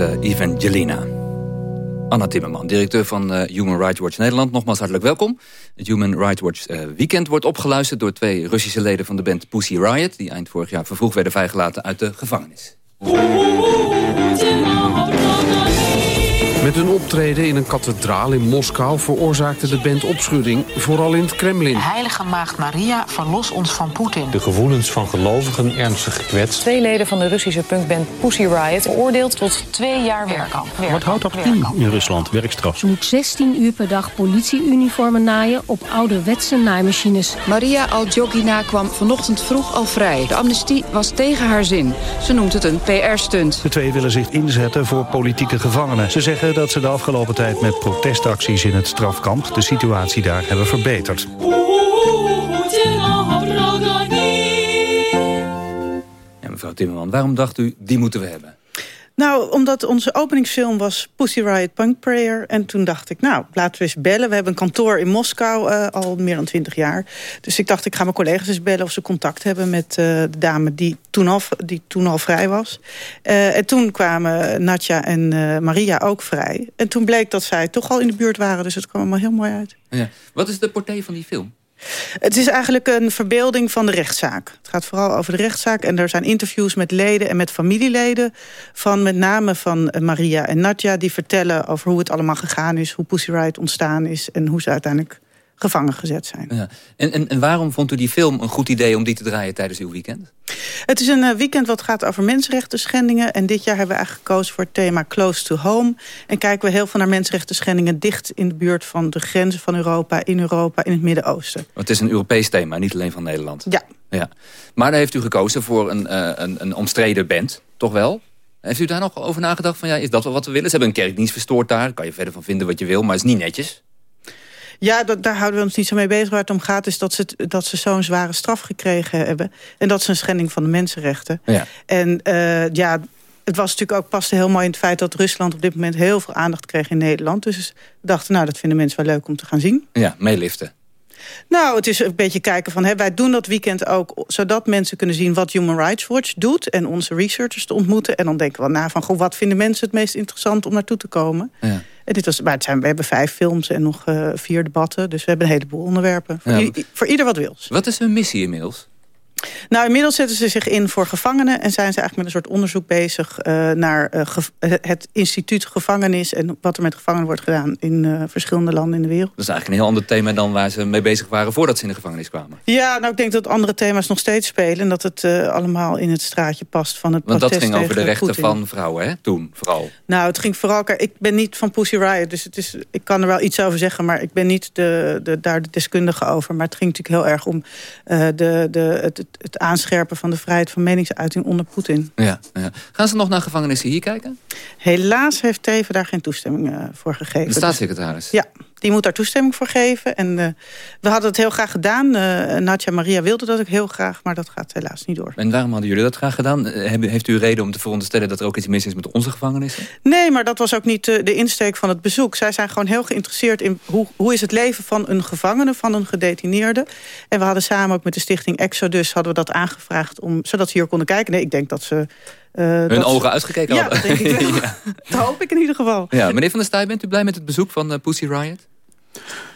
Uh, Evangelina. Anna Timmerman, directeur van uh, Human Rights Watch Nederland. Nogmaals hartelijk welkom. Het Human Rights Watch uh, weekend wordt opgeluisterd... door twee Russische leden van de band Pussy Riot... die eind vorig jaar vervroegd werden vrijgelaten uit de gevangenis. Met hun optreden in een kathedraal in Moskou veroorzaakte de band opschudding, vooral in het Kremlin. Heilige Maagd Maria, verlos ons van Poetin. De gevoelens van gelovigen ernstig gekwetst. Twee leden van de Russische punkband Pussy Riot veroordeeld tot twee jaar werkkamp. Wat houdt dat in in Rusland, werkstraf? Ze moet 16 uur per dag politieuniformen naaien op ouderwetse naaimachines. Maria Aljogina kwam vanochtend vroeg al vrij. De amnestie was tegen haar zin. Ze noemt het een PR-stunt. De twee willen zich inzetten voor politieke gevangenen. Ze zeggen dat ze de afgelopen tijd met protestacties in het strafkamp... de situatie daar hebben verbeterd. Mevrouw Timmerman, waarom dacht u, die moeten we hebben? Nou, omdat onze openingsfilm was Pussy Riot Punk Prayer. En toen dacht ik, nou, laten we eens bellen. We hebben een kantoor in Moskou uh, al meer dan twintig jaar. Dus ik dacht, ik ga mijn collega's eens bellen of ze contact hebben... met uh, de dame die toen al, die toen al vrij was. Uh, en toen kwamen Natja en Maria ook vrij. En toen bleek dat zij toch al in de buurt waren. Dus het kwam allemaal heel mooi uit. Ja. Wat is de portée van die film? Het is eigenlijk een verbeelding van de rechtszaak. Het gaat vooral over de rechtszaak. En er zijn interviews met leden en met familieleden... van met name van Maria en Nadja... die vertellen over hoe het allemaal gegaan is... hoe Pussy Riot ontstaan is... en hoe ze uiteindelijk gevangen gezet zijn. Ja. En, en, en waarom vond u die film een goed idee om die te draaien tijdens uw weekend? Het is een uh, weekend wat gaat over mensenrechten schendingen. En dit jaar hebben we eigenlijk gekozen voor het thema Close to Home. En kijken we heel veel naar mensenrechten schendingen... dicht in de buurt van de grenzen van Europa, in Europa, in het Midden-Oosten. Het is een Europees thema, niet alleen van Nederland. Ja. ja. Maar daar heeft u gekozen voor een, uh, een, een omstreden band, toch wel? Heeft u daar nog over nagedacht van, ja, is dat wel wat we willen? Ze hebben een kerkdienst verstoord daar, daar kan je verder van vinden wat je wil... maar het is niet netjes. Ja, dat, daar houden we ons niet zo mee bezig. Waar het om gaat is dat ze, dat ze zo'n zware straf gekregen hebben. En dat is een schending van de mensenrechten. Ja. En uh, ja, het was natuurlijk ook paste heel mooi in het feit... dat Rusland op dit moment heel veel aandacht kreeg in Nederland. Dus we dachten, nou, dat vinden mensen wel leuk om te gaan zien. Ja, meeliften. Nou, het is een beetje kijken van... Hè, wij doen dat weekend ook zodat mensen kunnen zien... wat Human Rights Watch doet en onze researchers te ontmoeten. En dan denken we na van... Goh, wat vinden mensen het meest interessant om naartoe te komen? Ja. En dit was, maar het zijn, we hebben vijf films en nog uh, vier debatten. Dus we hebben een heleboel onderwerpen. Voor, Ja. voor ieder wat wils. Wat is hun missie inmiddels? Nou, inmiddels zetten ze zich in voor gevangenen... en zijn ze eigenlijk met een soort onderzoek bezig... eh, naar eh, gev- het instituut gevangenis... en wat er met gevangenen wordt gedaan in eh, verschillende landen in de wereld. Dat is eigenlijk een heel ander thema dan waar ze mee bezig waren... voordat ze in de gevangenis kwamen. Ja, nou, ik denk dat andere thema's nog steeds spelen... en dat het eh, allemaal in het straatje past van het Want dat protest ging over de rechten van vrouwen, hè? Toen, vooral. Nou, het ging vooral... Ik ben niet van Pussy Riot, dus het is, ik kan er wel iets over zeggen... maar ik ben niet de, de, daar de deskundige over. Maar het ging natuurlijk heel erg om eh, de, de, het, het, aanscherpen... van de vrijheid van meningsuiting onder Poetin. Ja, ja. Gaan ze nog naar gevangenissen hier kijken? Helaas heeft Teven daar geen toestemming eh, voor gegeven. De staatssecretaris? Ja, die moet daar toestemming voor geven. En eh, we hadden het heel graag gedaan. Eh Nadja Maria wilde dat ook heel graag, maar dat gaat helaas niet door. En waarom hadden jullie dat graag gedaan? Eh, Heeft u reden om te veronderstellen dat er ook iets mis is met onze gevangenissen? Nee, maar dat was ook niet de, de insteek van het bezoek. Zij zijn gewoon heel geïnteresseerd in hoe, hoe is het leven van een gevangene, van een gedetineerde. En we hadden samen ook met de stichting Exodus hadden we dat aangevraagd om, zodat ze hier konden kijken. Nee, ik denk dat ze... eh, Hun dat- ogen uitgekeken Ja, hadden? dat denk ik wel. ja. Dat hoop ik in ieder geval. Ja, meneer Van der Staaij, bent u blij met het bezoek van eh, Pussy Riot?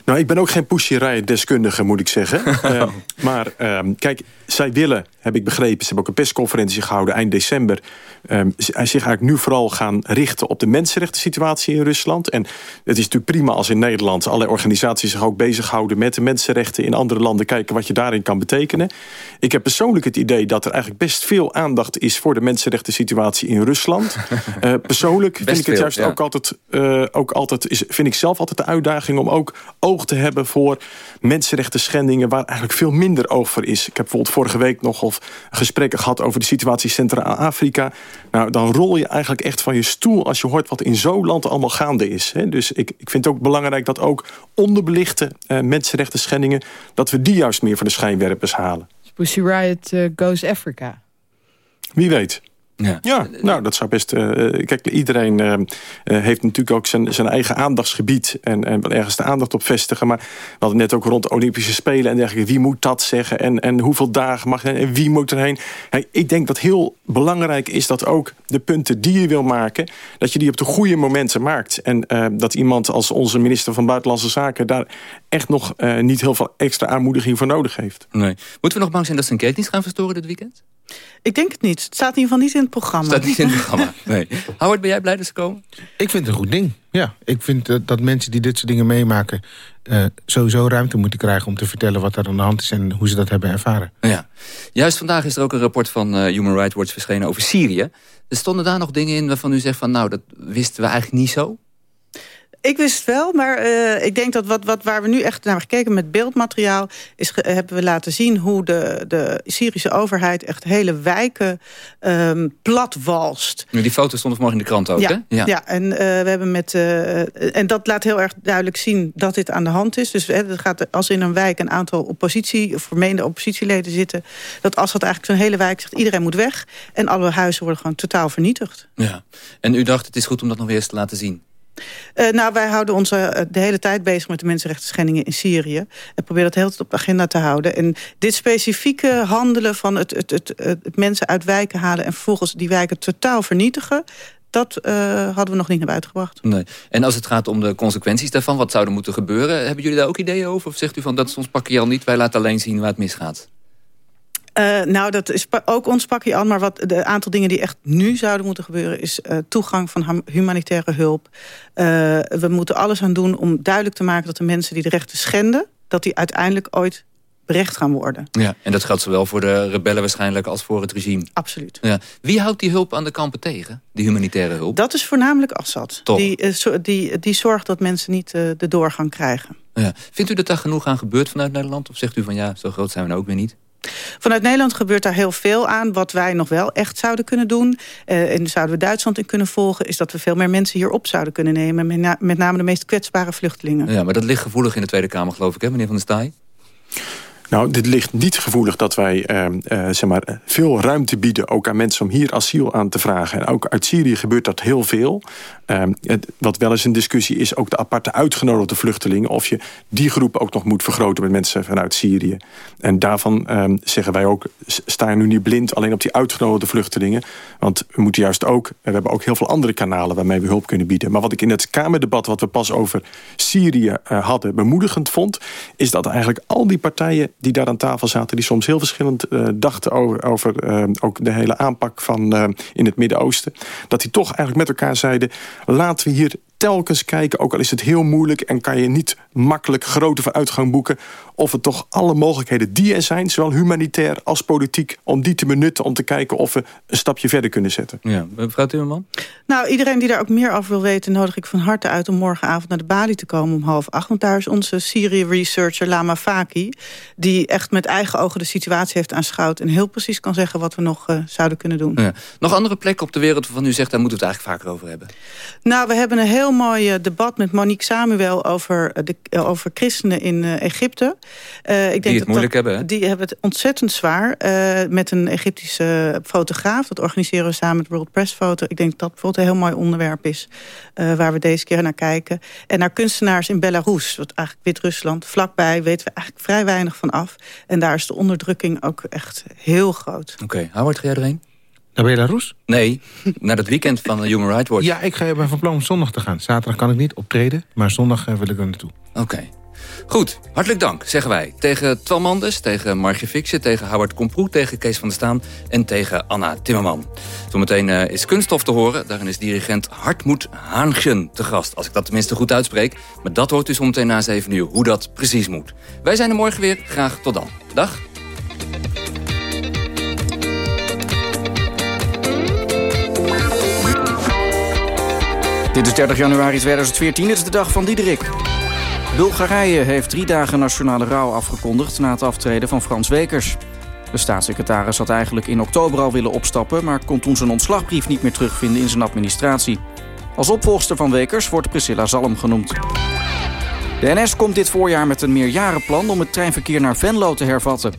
Nou, ik ben ook geen Pussy Riot deskundige, moet ik zeggen. Eh, maar ehm, kijk, zij willen, heb ik begrepen... ze hebben ook een persconferentie gehouden eind december... ehm, z- zich eigenlijk nu vooral gaan richten op de mensenrechten situatie in Rusland. En het is natuurlijk prima als in Nederland... allerlei organisaties zich ook bezighouden met de mensenrechten... in andere landen, kijken wat je daarin kan betekenen. Ik heb persoonlijk het idee dat er eigenlijk best veel aandacht is... voor de mensenrechten situatie in Rusland. Eh, persoonlijk vind ik het veel, juist ja. ook altijd, eh, ook altijd is, vind ik zelf altijd de uitdaging om ook oog te hebben voor mensenrechten schendingen waar eigenlijk veel minder oog voor is. Ik heb bijvoorbeeld vorige week nog gesprekken gehad over de situatie in Centraal-Afrika. Nou, dan rol je eigenlijk echt van je stoel als je hoort wat in zo'n land allemaal gaande is. Hè. Dus ik, ik vind het ook belangrijk dat ook onderbelichte eh, mensenrechten schendingen, dat we die juist meer van de schijnwerpers halen. Pussy Riot eh, Goes Africa. Wie weet. Ja. ja, nou, dat zou best... Uh, kijk, iedereen uh, heeft natuurlijk ook zijn, zijn eigen aandachtsgebied... En, en wil ergens de aandacht op vestigen. Maar we hadden net ook rond de Olympische Spelen en dergelijke... wie moet dat zeggen en, en hoeveel dagen mag en wie moet erheen? Hey, ik denk dat heel belangrijk is dat ook de punten die je wil maken... dat je die op de goede momenten maakt. En uh, dat iemand als onze minister van Buitenlandse Zaken... daar echt nog niet heel veel extra aanmoediging voor nodig heeft. Nee. Moeten we nog bang zijn dat ze een ketens gaan verstoren dit weekend? Ik denk het niet. Het staat in ieder geval niet in het programma. staat niet in het programma, nee. Howard, ben jij blij dat ze komen? Ik vind het een goed ding, ja. Ik vind uh, dat mensen die dit soort dingen meemaken... Uh, sowieso ruimte moeten krijgen om te vertellen wat er aan de hand is... en hoe ze dat hebben ervaren. Ja. Juist vandaag is er ook een rapport van uh, Human Rights Watch verschenen over Syrië. Er stonden daar nog dingen in waarvan u zegt van... nou, dat wisten we eigenlijk niet zo? Ik wist het wel, maar uh, ik denk dat wat, wat, waar we nu echt naar gekeken met beeldmateriaal... Is, hebben we laten zien hoe de, de Syrische overheid echt hele wijken um, platwalst. Die foto's stonden vanmorgen in de krant ook, ja, hè? Ja, ja en, uh, we hebben met, uh, en dat laat heel erg duidelijk zien dat dit aan de hand is. Dus het gaat, als in een wijk een aantal oppositie... of vermeende oppositieleden zitten... dat als dat eigenlijk zo'n hele wijk zegt iedereen moet weg... en alle huizen worden gewoon totaal vernietigd. Ja, en u dacht het is goed om dat nog weer eens te laten zien? Uh, nou, wij houden ons uh, de hele tijd bezig met de mensenrechten in Syrië. En proberen dat heel tijd op de agenda te houden. En dit specifieke handelen van het, het, het, het, mensen uit wijken halen... en vervolgens die wijken totaal vernietigen... dat uh, hadden we nog niet naar buiten gebracht. Nee. En als het gaat om de consequenties daarvan, wat zou er moeten gebeuren... hebben jullie daar ook ideeën over? Of zegt u van dat is ons pakje al niet, wij laten alleen zien waar het misgaat? Uh, nou, dat is ook ons pakje aan. Maar wat de aantal dingen die echt nu zouden moeten gebeuren... is uh, toegang van humanitaire hulp. Uh, we moeten alles aan doen om duidelijk te maken... dat de mensen die de rechten schenden... dat die uiteindelijk ooit berecht gaan worden. Ja, en dat geldt zowel voor de rebellen waarschijnlijk als voor het regime. Absoluut. Ja. Wie houdt die hulp aan de kampen tegen, die humanitaire hulp? Dat is voornamelijk Assad. Toch? Die, die, die zorgt dat mensen niet de doorgang krijgen. Ja. Vindt u dat daar genoeg aan gebeurt vanuit Nederland? Of zegt u van ja, zo groot zijn we nou ook weer niet? Vanuit Nederland gebeurt daar heel veel aan. Wat wij nog wel echt zouden kunnen doen... Uh, en zouden we Duitsland in kunnen volgen... is dat we veel meer mensen hier op zouden kunnen nemen. Met, met name de meest kwetsbare vluchtelingen. Ja, maar dat ligt gevoelig in de Tweede Kamer, geloof ik, hè, meneer Van der Staaij? Nou, dit ligt niet gevoelig dat wij uh, uh, zeg maar, veel ruimte bieden... ook aan mensen om hier asiel aan te vragen. En ook uit Syrië gebeurt dat heel veel. Het, wat wel eens een discussie is, ook de aparte uitgenodigde vluchtelingen... of je die groep ook nog moet vergroten met mensen vanuit Syrië. En daarvan ehm, zeggen wij ook, sta nu niet blind... alleen op die uitgenodigde vluchtelingen. Want we moeten juist ook... we hebben ook heel veel andere kanalen waarmee we hulp kunnen bieden. Maar wat ik in het Kamerdebat wat we pas over Syrië uh, hadden... bemoedigend vond, is dat eigenlijk al die partijen die daar aan tafel zaten... die soms heel verschillend uh, dachten over, over uh, ook de hele aanpak van uh, in het Midden-Oosten... dat die toch eigenlijk met elkaar zeiden... laten we hier telkens kijken, ook al is het heel moeilijk... en kan je niet makkelijk grote vooruitgang boeken... of we toch alle mogelijkheden die er zijn... zowel humanitair als politiek, om die te benutten... om te kijken of we een stapje verder kunnen zetten. Ja, mevrouw Timmerman? Nou, iedereen die daar ook meer over wil weten... nodig ik van harte uit om morgenavond naar de Bali te komen om half acht. Want daar is onze Syrië-researcher Lama Faki... die echt met eigen ogen de situatie heeft aanschouwd... en heel precies kan zeggen wat we nog uh, zouden kunnen doen. Ja. Nog andere plekken op de wereld waarvan u zegt... daar moeten we het eigenlijk vaker over hebben? Nou, we hebben een heel mooi debat met Monique Samuel... over, de, over christenen in Egypte. Uh, ik denk die het dat moeilijk dat, hebben, hè? Die hebben het ontzettend zwaar. Uh, met een Egyptische fotograaf. Dat organiseren we samen met World Press Foto. Ik denk dat dat bijvoorbeeld een heel mooi onderwerp is... waar we deze keer naar kijken. En naar kunstenaars in Belarus, wat eigenlijk Wit-Rusland. Vlakbij weten we eigenlijk vrij weinig van af. En daar is de onderdrukking ook echt heel groot. Oké, okay. Howard, ga jij erheen? Naar Belarus? Nee, naar het weekend van Human Rights Watch. Ja, ik ga ben van plan om zondag te gaan. Zaterdag kan ik niet optreden, maar zondag wil ik er naartoe. Oké. Okay. Goed, hartelijk dank, zeggen wij. Tegen Twan Manders, tegen Margie Fixen, tegen Howard Komproe... tegen Kees van der Staan en tegen Anna Timmerman. Zometeen uh, is kunststof te horen. Daarin is dirigent Hartmoed Haangen te gast. Als ik dat tenminste goed uitspreek. Maar dat hoort u zometeen na 7 uur, hoe dat precies moet. Wij zijn er morgen weer. Graag tot dan. Dag. Dit is 30 januari 2014, dit is de dag van Diederik. Bulgarije heeft drie dagen nationale rouw afgekondigd... na het aftreden van Frans Wekers. De staatssecretaris had eigenlijk in oktober al willen opstappen... maar kon toen zijn ontslagbrief niet meer terugvinden in zijn administratie. Als opvolgster van Wekers wordt Priscilla Zalm genoemd. De NS komt dit voorjaar met een meerjarenplan... om het treinverkeer naar Venlo te hervatten.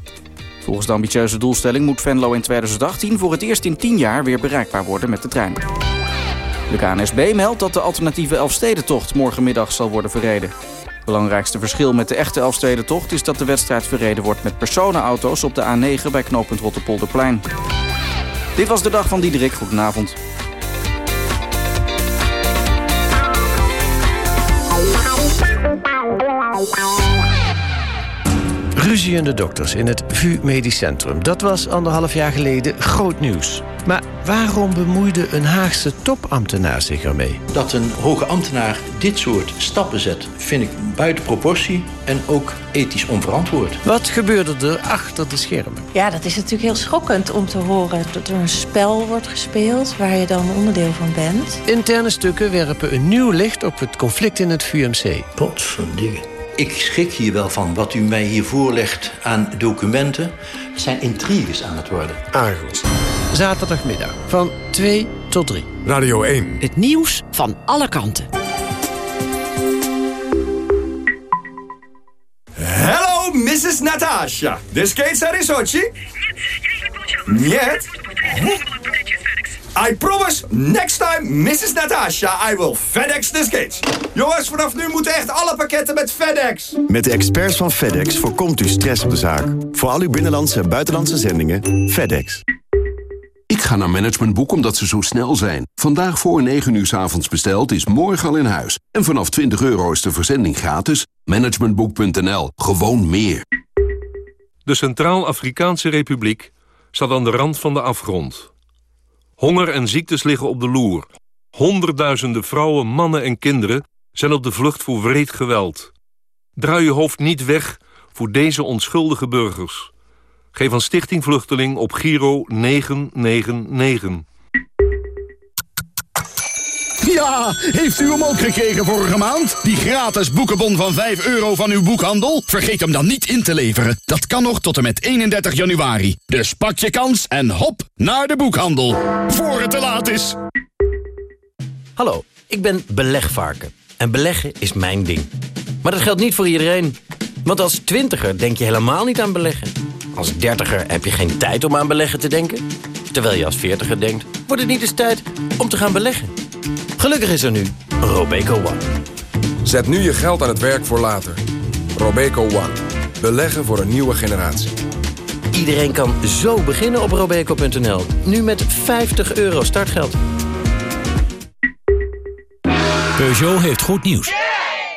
Volgens de ambitieuze doelstelling moet Venlo in 2018 voor het eerst in 10 jaar weer bereikbaar worden met de trein. De KNSB meldt dat de alternatieve Elfstedentocht morgenmiddag zal worden verreden. Het belangrijkste verschil met de echte Elfstedentocht is dat de wedstrijd verreden wordt met personenauto's op de A9 bij knooppunt Rotterpolderplein. Dit was de dag van Diederik. Goedenavond. Ruziende dokters in het VU Medisch Centrum. Dat was anderhalf jaar geleden groot nieuws. Maar waarom bemoeide een Haagse topambtenaar zich ermee? Dat een hoge ambtenaar dit soort stappen zet, vind ik buiten proportie en ook ethisch onverantwoord. Wat gebeurde er achter de schermen? Ja, dat is natuurlijk heel schokkend om te horen dat er een spel wordt gespeeld waar je dan onderdeel van bent. Interne stukken werpen een nieuw licht op het conflict in het VUMC. Potverdingen. Ik schrik hier wel van wat u mij hier voorlegt aan documenten. Het zijn intriges aan het worden. Argos Zaterdagmiddag van 2 tot 3. Radio 1. Het nieuws van alle kanten. Hello, Mrs. Natasha. The skates are in Sochi? Нет. I promise, next time, Mrs. Natasha, I will FedEx the skates. Jongens, vanaf nu moeten echt alle pakketten met FedEx. Met de experts van FedEx voorkomt u stress op de zaak. Voor al uw binnenlandse en buitenlandse zendingen, FedEx. Ik ga naar Managementboek omdat ze zo snel zijn. Vandaag voor 9 uur s avonds besteld is morgen al in huis. En vanaf 20 euro is de verzending gratis. Managementboek.nl. Gewoon meer. De Centraal-Afrikaanse Republiek staat aan de rand van de afgrond. Honger en ziektes liggen op de loer. Honderdduizenden vrouwen, mannen en kinderen zijn op de vlucht voor wreed geweld. Draai je hoofd niet weg voor deze onschuldige burgers. Geef aan Stichting Vluchteling op Giro 999. Ja, heeft u hem ook gekregen vorige maand? Die gratis boekenbon van 5 euro van uw boekhandel? Vergeet hem dan niet in te leveren. Dat kan nog tot en met 31 januari. Dus pak je kans en hop naar de boekhandel. Voor het te laat is. Hallo, ik ben belegvarken. En beleggen is mijn ding. Maar dat geldt niet voor iedereen. Want als twintiger denk je helemaal niet aan beleggen. Als dertiger heb je geen tijd om aan beleggen te denken. Terwijl je als veertiger denkt, wordt het niet eens tijd om te gaan beleggen. Gelukkig is er nu Robeco One. Zet nu je geld aan het werk voor later. Robeco One. Beleggen voor een nieuwe generatie. Iedereen kan zo beginnen op robeco.nl. Nu met 50 euro startgeld. Peugeot heeft goed nieuws.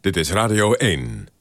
Dit is Radio 1.